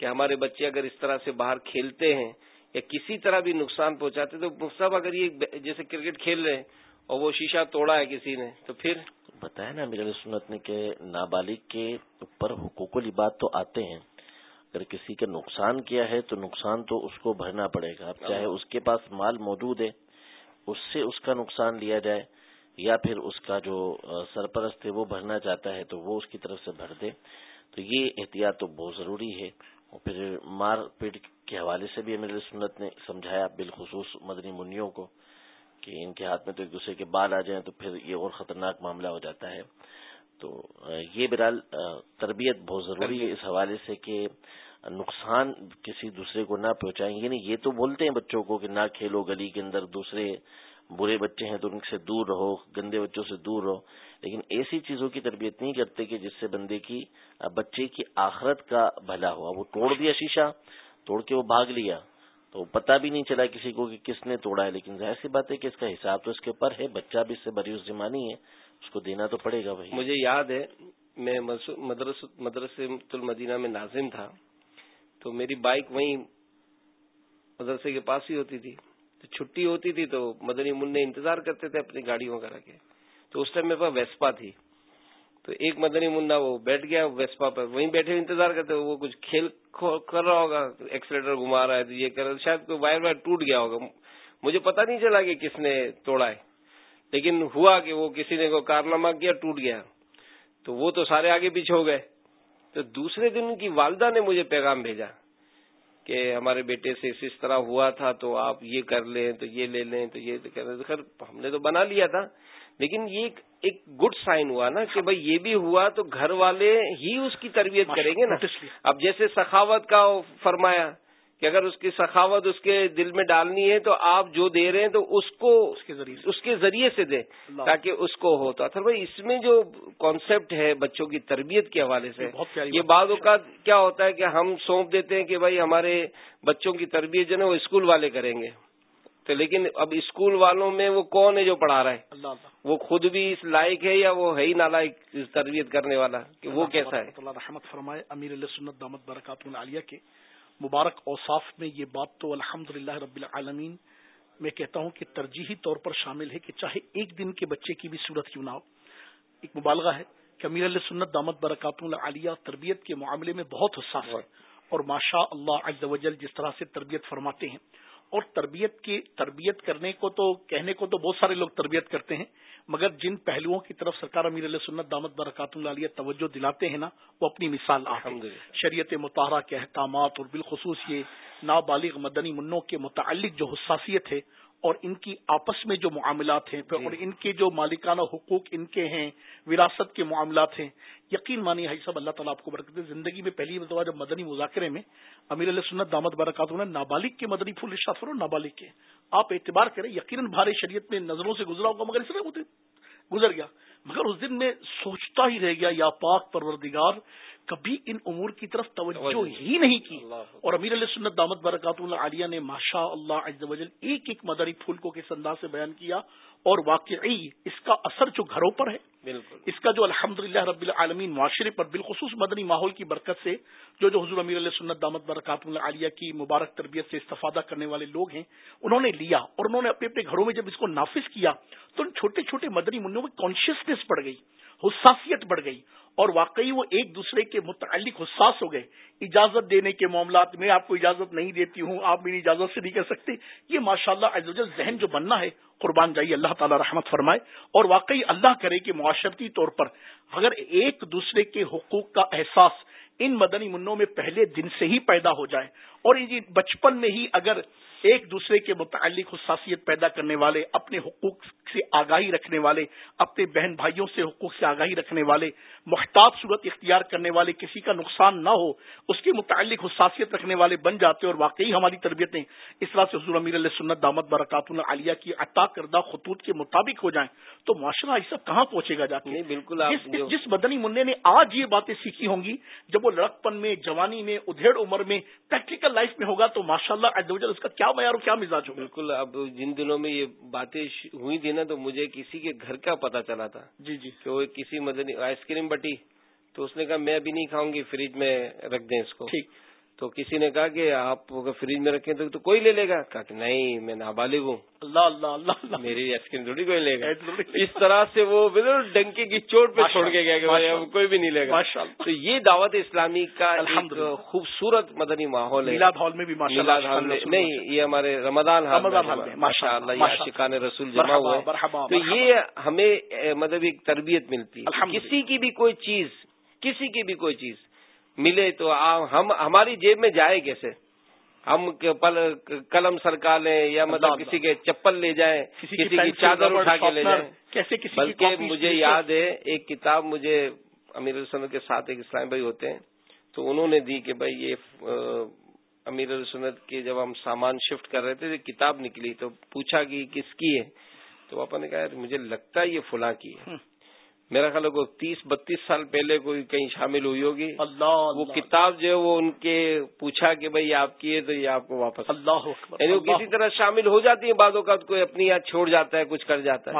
کہ ہمارے بچے اگر اس طرح سے باہر کھیلتے ہیں یا کسی طرح بھی نقصان پہنچاتے، تو مصطف اگر یہ جیسے کرکٹ کھیل رہے ہیں اور وہ شیشہ توڑا ہے کسی نے، تو پھر؟ بتایا نا میرے سنت نے کہ نابالغ کے اوپر حقوق بات تو آتے ہیں۔ اگر کسی کا نقصان کیا ہے تو نقصان تو اس کو بھرنا پڑے گا۔ اب چاہے اس کے پاس مال موجود ہے، اس سے اس کا نقصان لیا جائے یا پھر اس کا جو سرپرست ہے وہ بھرنا چاہتا ہے تو وہ اس کی طرف سے بھر دے۔ تو یہ احتیاط تو بہت ضروری ہے۔ اور پھر مار پیٹ کے حوالے سے بھی امیر سنت نے سمجھایا بالخصوص مدنی منیوں کو کہ ان کے ہاتھ میں تو ایک دوسرے کے بال آ جائیں تو پھر یہ اور خطرناک معاملہ ہو جاتا ہے۔ تو یہ برال تربیت بہت ضروری ہے اس حوالے سے کہ نقصان کسی دوسرے کو نہ پہنچائیں۔ یعنی یہ تو بولتے ہیں بچوں کو کہ نہ کھیلو گلی کے اندر دوسرے برے بچے ہیں تو ان سے دور رہو گندے بچوں سے دور رہو۔ لیکن ایسی چیزوں کی تربیت نہیں کرتے کہ جس سے بندے کی بچے کی آخرت کا بھلا ہوا۔ وہ توڑ دیا شیشہ توڑ کے وہ بھاگ لیا۔ تو پتا بھی نہیں چلا کسی کو کہ کس نے توڑا ہے۔ لیکن ظاہر سی بات ہے کہ اس کا حساب تو اس کے اوپر ہے بچہ بھی اس سے بری اس ہے۔ اس کو دینا تو پڑے گا بھائی۔ مجھے یاد ہے، میں مدرسے المدینہ میں ناظم تھا، تو میری بائک وہیں مدرسے کے پاس ہی ہوتی تھی۔ تو چھٹی ہوتی تھی تو مدنی منع انتظار کرتے تھے اپنی گاڑیوں کا کے۔ تو اس ٹائم میرے پاس ویسپا تھی۔ تو ایک مدنی منا وہ بیٹھ گیا ویسپا پر، وہیں بیٹھے انتظار کرتے وہ کچھ کھیل کر رہا ہوگا ایکسیلیٹر گھما رہا ہے تو یہ کر رہا شاید کوئی وائر وائر ٹوٹ گیا ہوگا۔ مجھے پتا نہیں چلا کہ کس نے توڑا ہے۔ لیکن ہوا کہ وہ کسی نے کوئی کارنامہ کیا ٹوٹ گیا۔ تو وہ تو سارے آگے پیچھے ہو گئے۔ تو دوسرے دن ان کی والدہ نے مجھے پیغام بھیجا کہ ہمارے بیٹے سے اس طرح ہوا تھا تو آپ یہ کر لیں تو یہ لے لیں تو یہ خیر ہم نے تو بنا لیا تھا۔ لیکن یہ ایک گڈ سائن ہوا نا کہ بھائی یہ بھی ہوا تو گھر والے ہی اس کی تربیت کریں گے نا۔ اب جیسے سخاوت کا فرمایا کہ اگر اس کی سخاوت اس کے دل میں ڈالنی ہے تو آپ جو دے رہے ہیں تو اس کو اس کے ذریعے سے۔ دیں تاکہ اس کو ہو تو۔ اثر بھائی اس میں جو کانسیپٹ ہے بچوں کی تربیت کے حوالے سے یہ بعض اوقات کیا ہوتا ہے کہ ہم سونپ دیتے ہیں کہ بھائی ہمارے بچوں کی تربیت جو ہے وہ اسکول والے کریں گے۔ تو لیکن اب اسکول والوں میں وہ کون ہے جو پڑھا رہا ہے؟ وہ خود بھی اس لائق ہے یا وہ ہے ہی نالائق تربیت کرنے والا؟ کہ وہ کیسا ہے؟ رحمت فرمائے۔ امیر سنت دامت برکات کے۔ مبارک اوصاف میں یہ بات تو الحمد رب العالمین میں کہتا ہوں کہ ترجیحی طور پر شامل ہے کہ چاہے ایک دن کے بچے کی بھی صورت کیوں نہ ہو۔ ایک مبالغہ ہے کہ امیر اللہ سنت دامت برکات العالیہ تربیت کے معاملے میں بہت حساس ہے اور ماشاء اللہ عز و جل جس طرح سے تربیت فرماتے ہیں اور تربیت کی تربیت کرنے کو تو کہنے کو تو بہت سارے لوگ تربیت کرتے ہیں مگر جن پہلوؤں کی طرف سرکار امیر علیہ سنت دامت برکات اللہ توجہ دلاتے ہیں نا وہ اپنی مثال شریعت مطالعہ کے احکامات اور بالخصوص یہ نابالغ مدنی منوں کے متعلق جو حساسیت ہے اور ان کی آپس میں جو معاملات ہیں جی۔ اور ان کے جو مالکانہ حقوق ان کے ہیں وراثت کے معاملات ہیں یقین مانی ہے سب اللہ تعالیٰ آپ کو برکت زندگی میں پہلی مرتبہ جب مدنی مذاکرے میں امیر علیہ سنت دامت برکات نے نابالغ کے مدنی پھول ارشاد فرو نابالغ کے۔ آپ اعتبار کریں یقیناً بھارے شریعت میں نظروں سے گزرا ہوگا مگر اس طرح گزر گیا۔ مگر اس دن میں سوچتا ہی رہ گیا یا پاک پروردگار کبھی ان امور کی طرف توجہ ہی نہیں کی۔ اور امیر علیہ سنت دامت برکات اللہ عالیہ نے ماشاء اللہ عز و جل ایک ایک مدری پھول کو کس انداز سے بیان کیا اور واقعی اس کا اثر جو گھروں پر ہے بالکل۔ اس کا جو الحمد رب العالمین معاشرے پر بالخصوص مدنی ماحول کی برکت سے جو جو حضور امیر علیہ سنت دامت برکات اللہ عالیہ کی مبارک تربیت سے استفادہ کرنے والے لوگ ہیں انہوں نے لیا اور انہوں نے اپنے اپنے گھروں میں جب اس کو نافذ کیا تو ان چھوٹے چھوٹے مدنی منوں میں کانشیسنیس بڑھ گئی۔ حساسیت بڑھ گئی اور واقعی وہ ایک دوسرے کے متعلق حساس ہو گئے۔ اجازت دینے کے معاملات میں آپ کو اجازت نہیں دیتی ہوں، آپ میری اجازت سے نہیں کہہ سکتے۔ یہ ماشاء اللہ ذہن جو بننا ہے، قربان جائیے، اللہ تعالی رحمت فرمائے۔ اور واقعی اللہ کرے کہ معاشرتی طور پر اگر ایک دوسرے کے حقوق کا احساس ان مدنی منوں میں پہلے دن سے ہی پیدا ہو جائے، اور بچپن میں ہی اگر ایک دوسرے کے متعلق حساسیت پیدا کرنے والے اپنے حقوق سے آگاہی رکھنے والے اپنے بہن بھائیوں سے حقوق سے آگاہی رکھنے والے محتاط صورت اختیار کرنے والے کسی کا نقصان نہ ہو اس کے متعلق حساسیت رکھنے والے بن جاتے اور واقعی ہماری تربیتیں اس طرح سے حضور امیر علیہ سنت دامت برکات عالیہ کی عطا کردہ خطوط کے مطابق ہو جائیں تو معاشرہ یہ سب کہاں پہنچے گا جاتے بالکل جس مدنی منع نے آج یہ باتیں سیکھی ہوں گی جب وہ لڑکپن میں جوانی میں ادھیڑ عمر میں پریکٹیکل لائف میں ہوگا تو ماشاء اللہ اس کا کیا معیار کیا مزاج ہو بالکل اب جن دنوں میں یہ باتیں ہوئی تھی نا تو مجھے کسی کے گھر کا پتا چلا تھا جی جی۔ کہ وہ کسی مدنی آئس کریم بٹی تو اس نے کہا میں ابھی نہیں کھاؤں گی فریج میں رکھ دیں اس کو۔ ٹھیک۔ تو کسی نے کہا کہ آپ اگر فریج میں رکھیں تو, تو کوئی لے لے گا؟ کہا کہ نہیں میں نابالغ ہوں۔ اللہ اللہ اللہ اللہ۔ میری آئس کریم تھوڑی کوئی لے گا۔ اس طرح سے وہ بالکل ڈنکے کی چوٹ پہ چھوڑ کے گیا کہ کوئی بھی نہیں لے گا۔ تو یہ دعوت اسلامی کا خوبصورت مدنی ماحول ہے۔ میلاد ہال میں بھی میلاد ہال میں نہیں یہ ہمارے رمضان ماشاء اللہ یہ شکان رسول جمع ہوا تو یہ ہمیں مطلب ایک تربیت ملتی ہے۔ کسی کی بھی کوئی چیز کسی کی بھی کوئی چیز ملے تو ہم ہماری جیب میں جائے کیسے؟ ہم قلم سرکا لیں یا مطلب کسی کے چپل لے جائیں کسی کی چادر اٹھا کے لے جائیں۔ کیسے بلکہ مجھے یاد ہے ایک کتاب مجھے امیر السنت کے ساتھ ایک اسلام بھائی ہوتے ہیں تو انہوں نے دی کہ بھائی یہ امیر السنت کے جب ہم سامان شفٹ کر رہے تھے کتاب نکلی تو پوچھا کہ کس کی ہے؟ تو آپ نے کہا مجھے لگتا ہے یہ فلاں کی ہے۔ میرا خیال ہے تیس بتیس سال پہلے کوئی کہیں شامل ہوئی ہوگی۔ اللہ وہ کتاب جو ہے وہ ان کے پوچھا کہ بھائی آپ کی ہے تو یہ آپ کو واپس۔ اللہ یعنی وہ کسی طرح شامل ہو جاتی ہے بعض اوقات کوئی اپنی یاد چھوڑ جاتا ہے کچھ کر جاتا ہے۔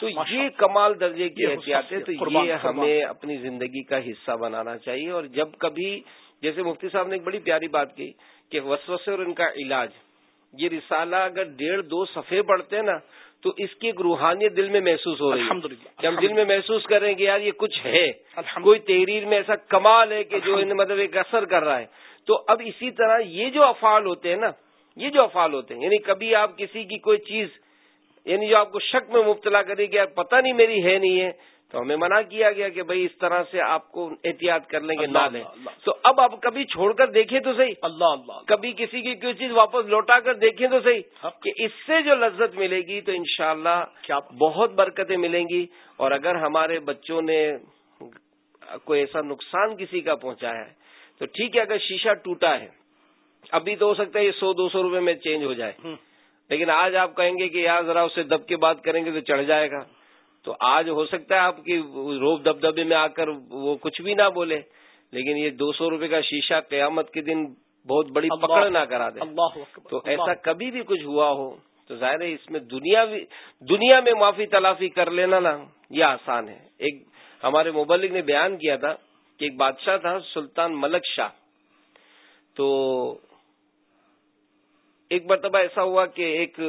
تو یہ کمال درجے کی احتیاط ہے تو یہ ہمیں اپنی زندگی کا حصہ بنانا چاہیے۔ اور جب کبھی جیسے مفتی صاحب نے ایک بڑی پیاری بات کی کہ وسوسے اور ان کا علاج۔ یہ رسالہ اگر ڈیڑھ دو صفحے پڑھتے ہیں نا تو اس کی ایک روحانیت دل میں محسوس ہو رہی ہے۔ ہم دل میں محسوس کریں کہ یار یہ کچھ ہے۔ کوئی تحریر میں ایسا کمال ہے کہ جو مطلب ایک اثر کر رہا ہے۔ تو اب اسی طرح یہ جو افعال ہوتے ہیں نا یہ جو افعال ہوتے ہیں یعنی کبھی آپ کسی کی کوئی چیز یعنی جو آپ کو شک میں مبتلا کرے کہ یار پتہ نہیں میری ہے نہیں ہے تو ہمیں منع کیا گیا کہ بھائی اس طرح سے آپ کو احتیاط کر لیں گے نہ لیں تو اب آپ کبھی چھوڑ کر دیکھیں تو صحیح۔ اللہ اللہ کبھی کسی کی کوئی چیز واپس لوٹا کر دیکھیں تو صحیح۔ کہ اس سے جو لذت ملے گی تو انشاءاللہ کیا بہت برکتیں ملیں گی۔ اور اگر ہمارے بچوں نے کوئی ایسا نقصان کسی کا پہنچایا ہے تو ٹھیک ہے اگر شیشہ ٹوٹا ہے ابھی تو ہو سکتا ہے یہ سو دو سو روپے میں چینج ہو جائے۔ لیکن آج آپ کہیں گے کہ یار ذرا اسے دب کے بات کریں گے تو چڑھ جائے گا۔ تو آج ہو سکتا ہے آپ کی روب دبدبے میں آ کر وہ کچھ بھی نہ بولے لیکن یہ دو سو روپے کا شیشہ قیامت کے دن بہت بڑی پکڑ نہ کرا دے۔ تو ایسا کبھی بھی کچھ ہوا ہو تو ظاہر ہے اس میں دنیا دنیا میں معافی تلافی کر لینا نا یہ آسان ہے۔ ایک ہمارے مبلک نے بیان کیا تھا کہ ایک بادشاہ تھا سلطان ملک شاہ۔ تو ایک مرتبہ ایسا ہوا کہ ایک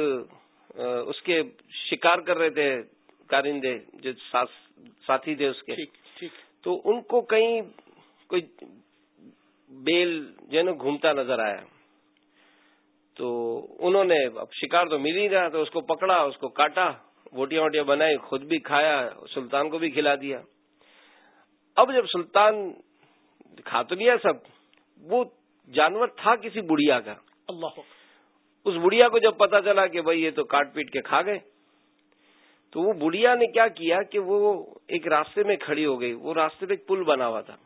اس کے شکار کر رہے تھے کارندے جو ساتھی تھے اس کے۔ تو ان کو کہیں کوئی بیل جو ہے نا گھومتا نظر آیا۔ تو انہوں نے اب شکار تو مل ہی رہا تو اس کو پکڑا اس کو کاٹا بوٹیاں ووٹیاں بنائی خود بھی کھایا سلطان کو بھی کھلا دیا۔ اب جب سلطان کھا تو لیا سب وہ جانور تھا کسی بڑھیا کا۔ اللہ۔ اس بڑھیا کو جب پتا چلا کہ بھائی یہ تو کاٹ پیٹ کے کھا گئے تو وہ بڑھیا نے کیا کیا کہ وہ ایک راستے میں کھڑی ہو گئی وہ راستے پہ ایک پل بنا ہوا تھا۔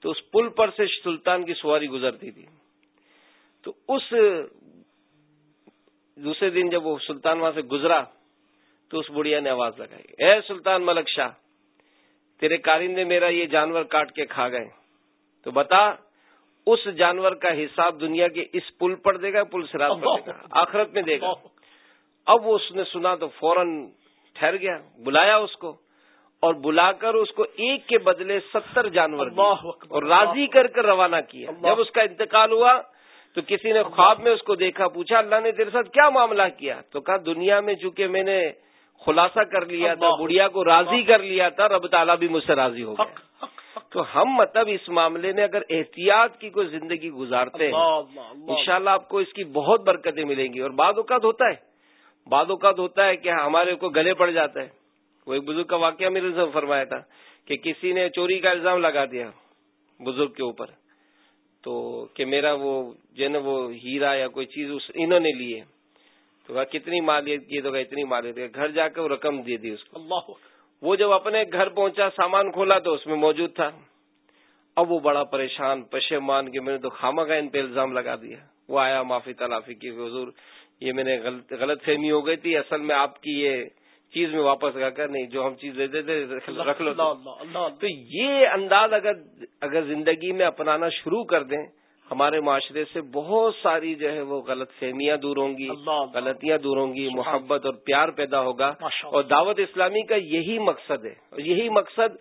تو اس پل پر سے سلطان کی سواری گزرتی تھی۔ تو اس دوسرے دن جب وہ سلطان وہاں سے گزرا تو اس بڑھیا نے آواز لگائی اے سلطان ملک شاہ تیرے کارندے میرا یہ جانور کاٹ کے کھا گئے۔ تو بتا اس جانور کا حساب دنیا کے اس پل پر دے گا پل سے گا آخرت میں دے گا۔ اب وہ اس نے سنا تو فوراً ٹھہر گیا بلایا اس کو اور بلا کر اس کو ایک کے بدلے ستر جانور اور راضی کر کر روانہ کیا جب اس کا انتقال ہوا تو کسی نے خواب میں اس کو دیکھا پوچھا اللہ نے تیرے ساتھ کیا معاملہ کیا؟ تو کہا دنیا میں چونکہ میں نے خلاصہ کر لیا تھا بڑھیا کو راضی کر لیا تھا رب تعالیٰ بھی مجھ سے راضی ہو گیا۔ تو ہم مطلب اس معاملے میں اگر احتیاط کی کوئی زندگی گزارتے ہیں انشاءاللہ آپ کو اس کی بہت برکتیں ملیں گی۔ اور بعد اوقات ہوتا ہے بعد اوقات ہوتا ہے کہ ہمارے کو گلے پڑ جاتا ہے وہ ایک بزرگ کا واقعہ میرے سے فرمایا تھا کہ کسی نے چوری کا الزام لگا دیا بزرگ کے اوپر۔ تو کہ میرا وہ جو ہے نا وہ ہیرا یا کوئی چیز انہوں نے لی ہے۔ تو کہا کتنی مالیت کی تو کہا اتنی مالیت گھر جا کے وہ رقم دے دی اس کو۔ اللہ۔ وہ جب اپنے گھر پہنچا سامان کھولا تو اس میں موجود تھا۔ اب وہ بڑا پریشان پشیمان کہ میں نے تو خامہ کا ان پہ الزام لگا دیا۔ وہ آیا معافی تلافی کی حضور یہ میں نے غلط فہمی ہو گئی تھی اصل میں آپ کی یہ چیز میں واپس لگا کر نہیں جو ہم چیز دیتے تھے رکھ لو تو۔ یہ انداز اگر اگر زندگی میں اپنانا شروع کر دیں ہمارے معاشرے سے بہت ساری جو ہے وہ غلط فہمیاں دور ہوں گی غلطیاں دور ہوں گی محبت اور پیار پیدا ہوگا۔ اور دعوت اسلامی کا یہی مقصد ہے۔ اور یہی مقصد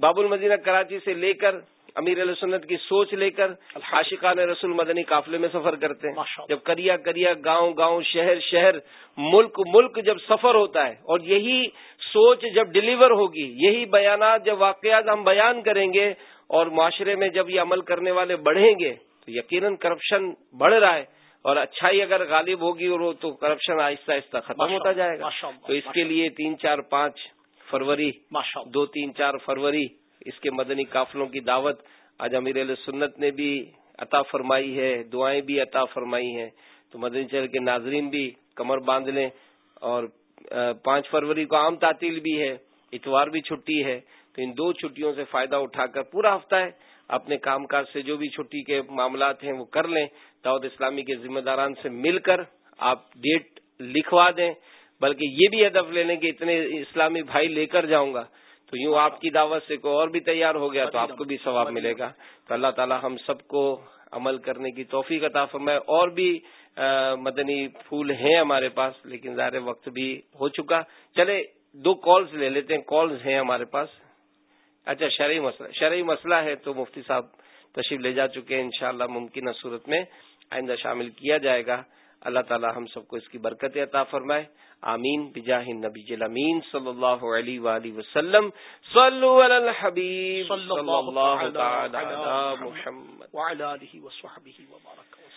باب المدینہ کراچی سے لے کر امیر علیہ سنت کی سوچ لے کر عاشقان رسول مدنی قافلے میں سفر کرتے ہیں۔ جب کریا کریا گاؤں گاؤں شہر شہر ملک ملک جب سفر ہوتا ہے اور یہی سوچ جب ڈلیور ہوگی یہی بیانات جب واقعات ہم بیان کریں گے اور معاشرے میں جب یہ عمل کرنے والے بڑھیں گے تو یقیناً کرپشن بڑھ رہا ہے اور اچھائی اگر غالب ہوگی اور تو کرپشن آہستہ آہستہ ختم ہوتا جائے گا۔ تو اس کے لیے تین چار پانچ فروری دو تین چار فروری اس کے مدنی قافلوں کی دعوت آج امیر علیہ سنت نے بھی عطا فرمائی ہے، دعائیں بھی عطا فرمائی ہیں۔ تو مدنی چہر کے ناظرین بھی کمر باندھ لیں اور پانچ فروری کو عام تعطیل بھی ہے، اتوار بھی چھٹی ہے۔ تو ان دو چھٹیوں سے فائدہ اٹھا کر پورا ہفتہ ہے، اپنے کام کاج سے جو بھی چھٹی کے معاملات ہیں وہ کر لیں۔ دعوت اسلامی کے ذمہ داران سے مل کر آپ ڈیٹ لکھوا دیں۔ بلکہ یہ بھی ہدف لے لیں کہ اتنے اسلامی بھائی لے کر جاؤں گا۔ تو یوں آپ کی دعوت سے کوئی اور بھی تیار ہو گیا تو آپ کو بھی ثواب ملے گا۔ تو اللہ تعالی ہم سب کو عمل کرنے کی توفیق عطا فرمائے۔ اور بھی مدنی پھول ہیں ہمارے پاس، لیکن ظاہر وقت بھی ہو چکا۔ چلے دو کالز لے لیتے ہیں۔ کالز ہیں ہمارے پاس۔ اچھا شرعی مسئلہ شرعی مسئلہ ہے تو مفتی صاحب تشریف لے جا چکے ہیں۔ انشاءاللہ ممکنہ صورت میں آئندہ شامل کیا جائے گا۔ اللہ تعالی ہم سب کو اس کی برکت عطا فرمائے۔ آمین۔ بجاہ نبی جل امین صلی اللہ علیہ وآلہ وسلم۔ صلو علی الحبیب صلی اللہ تعالی علی محمد وعلی آلہ وصحبہ وبارک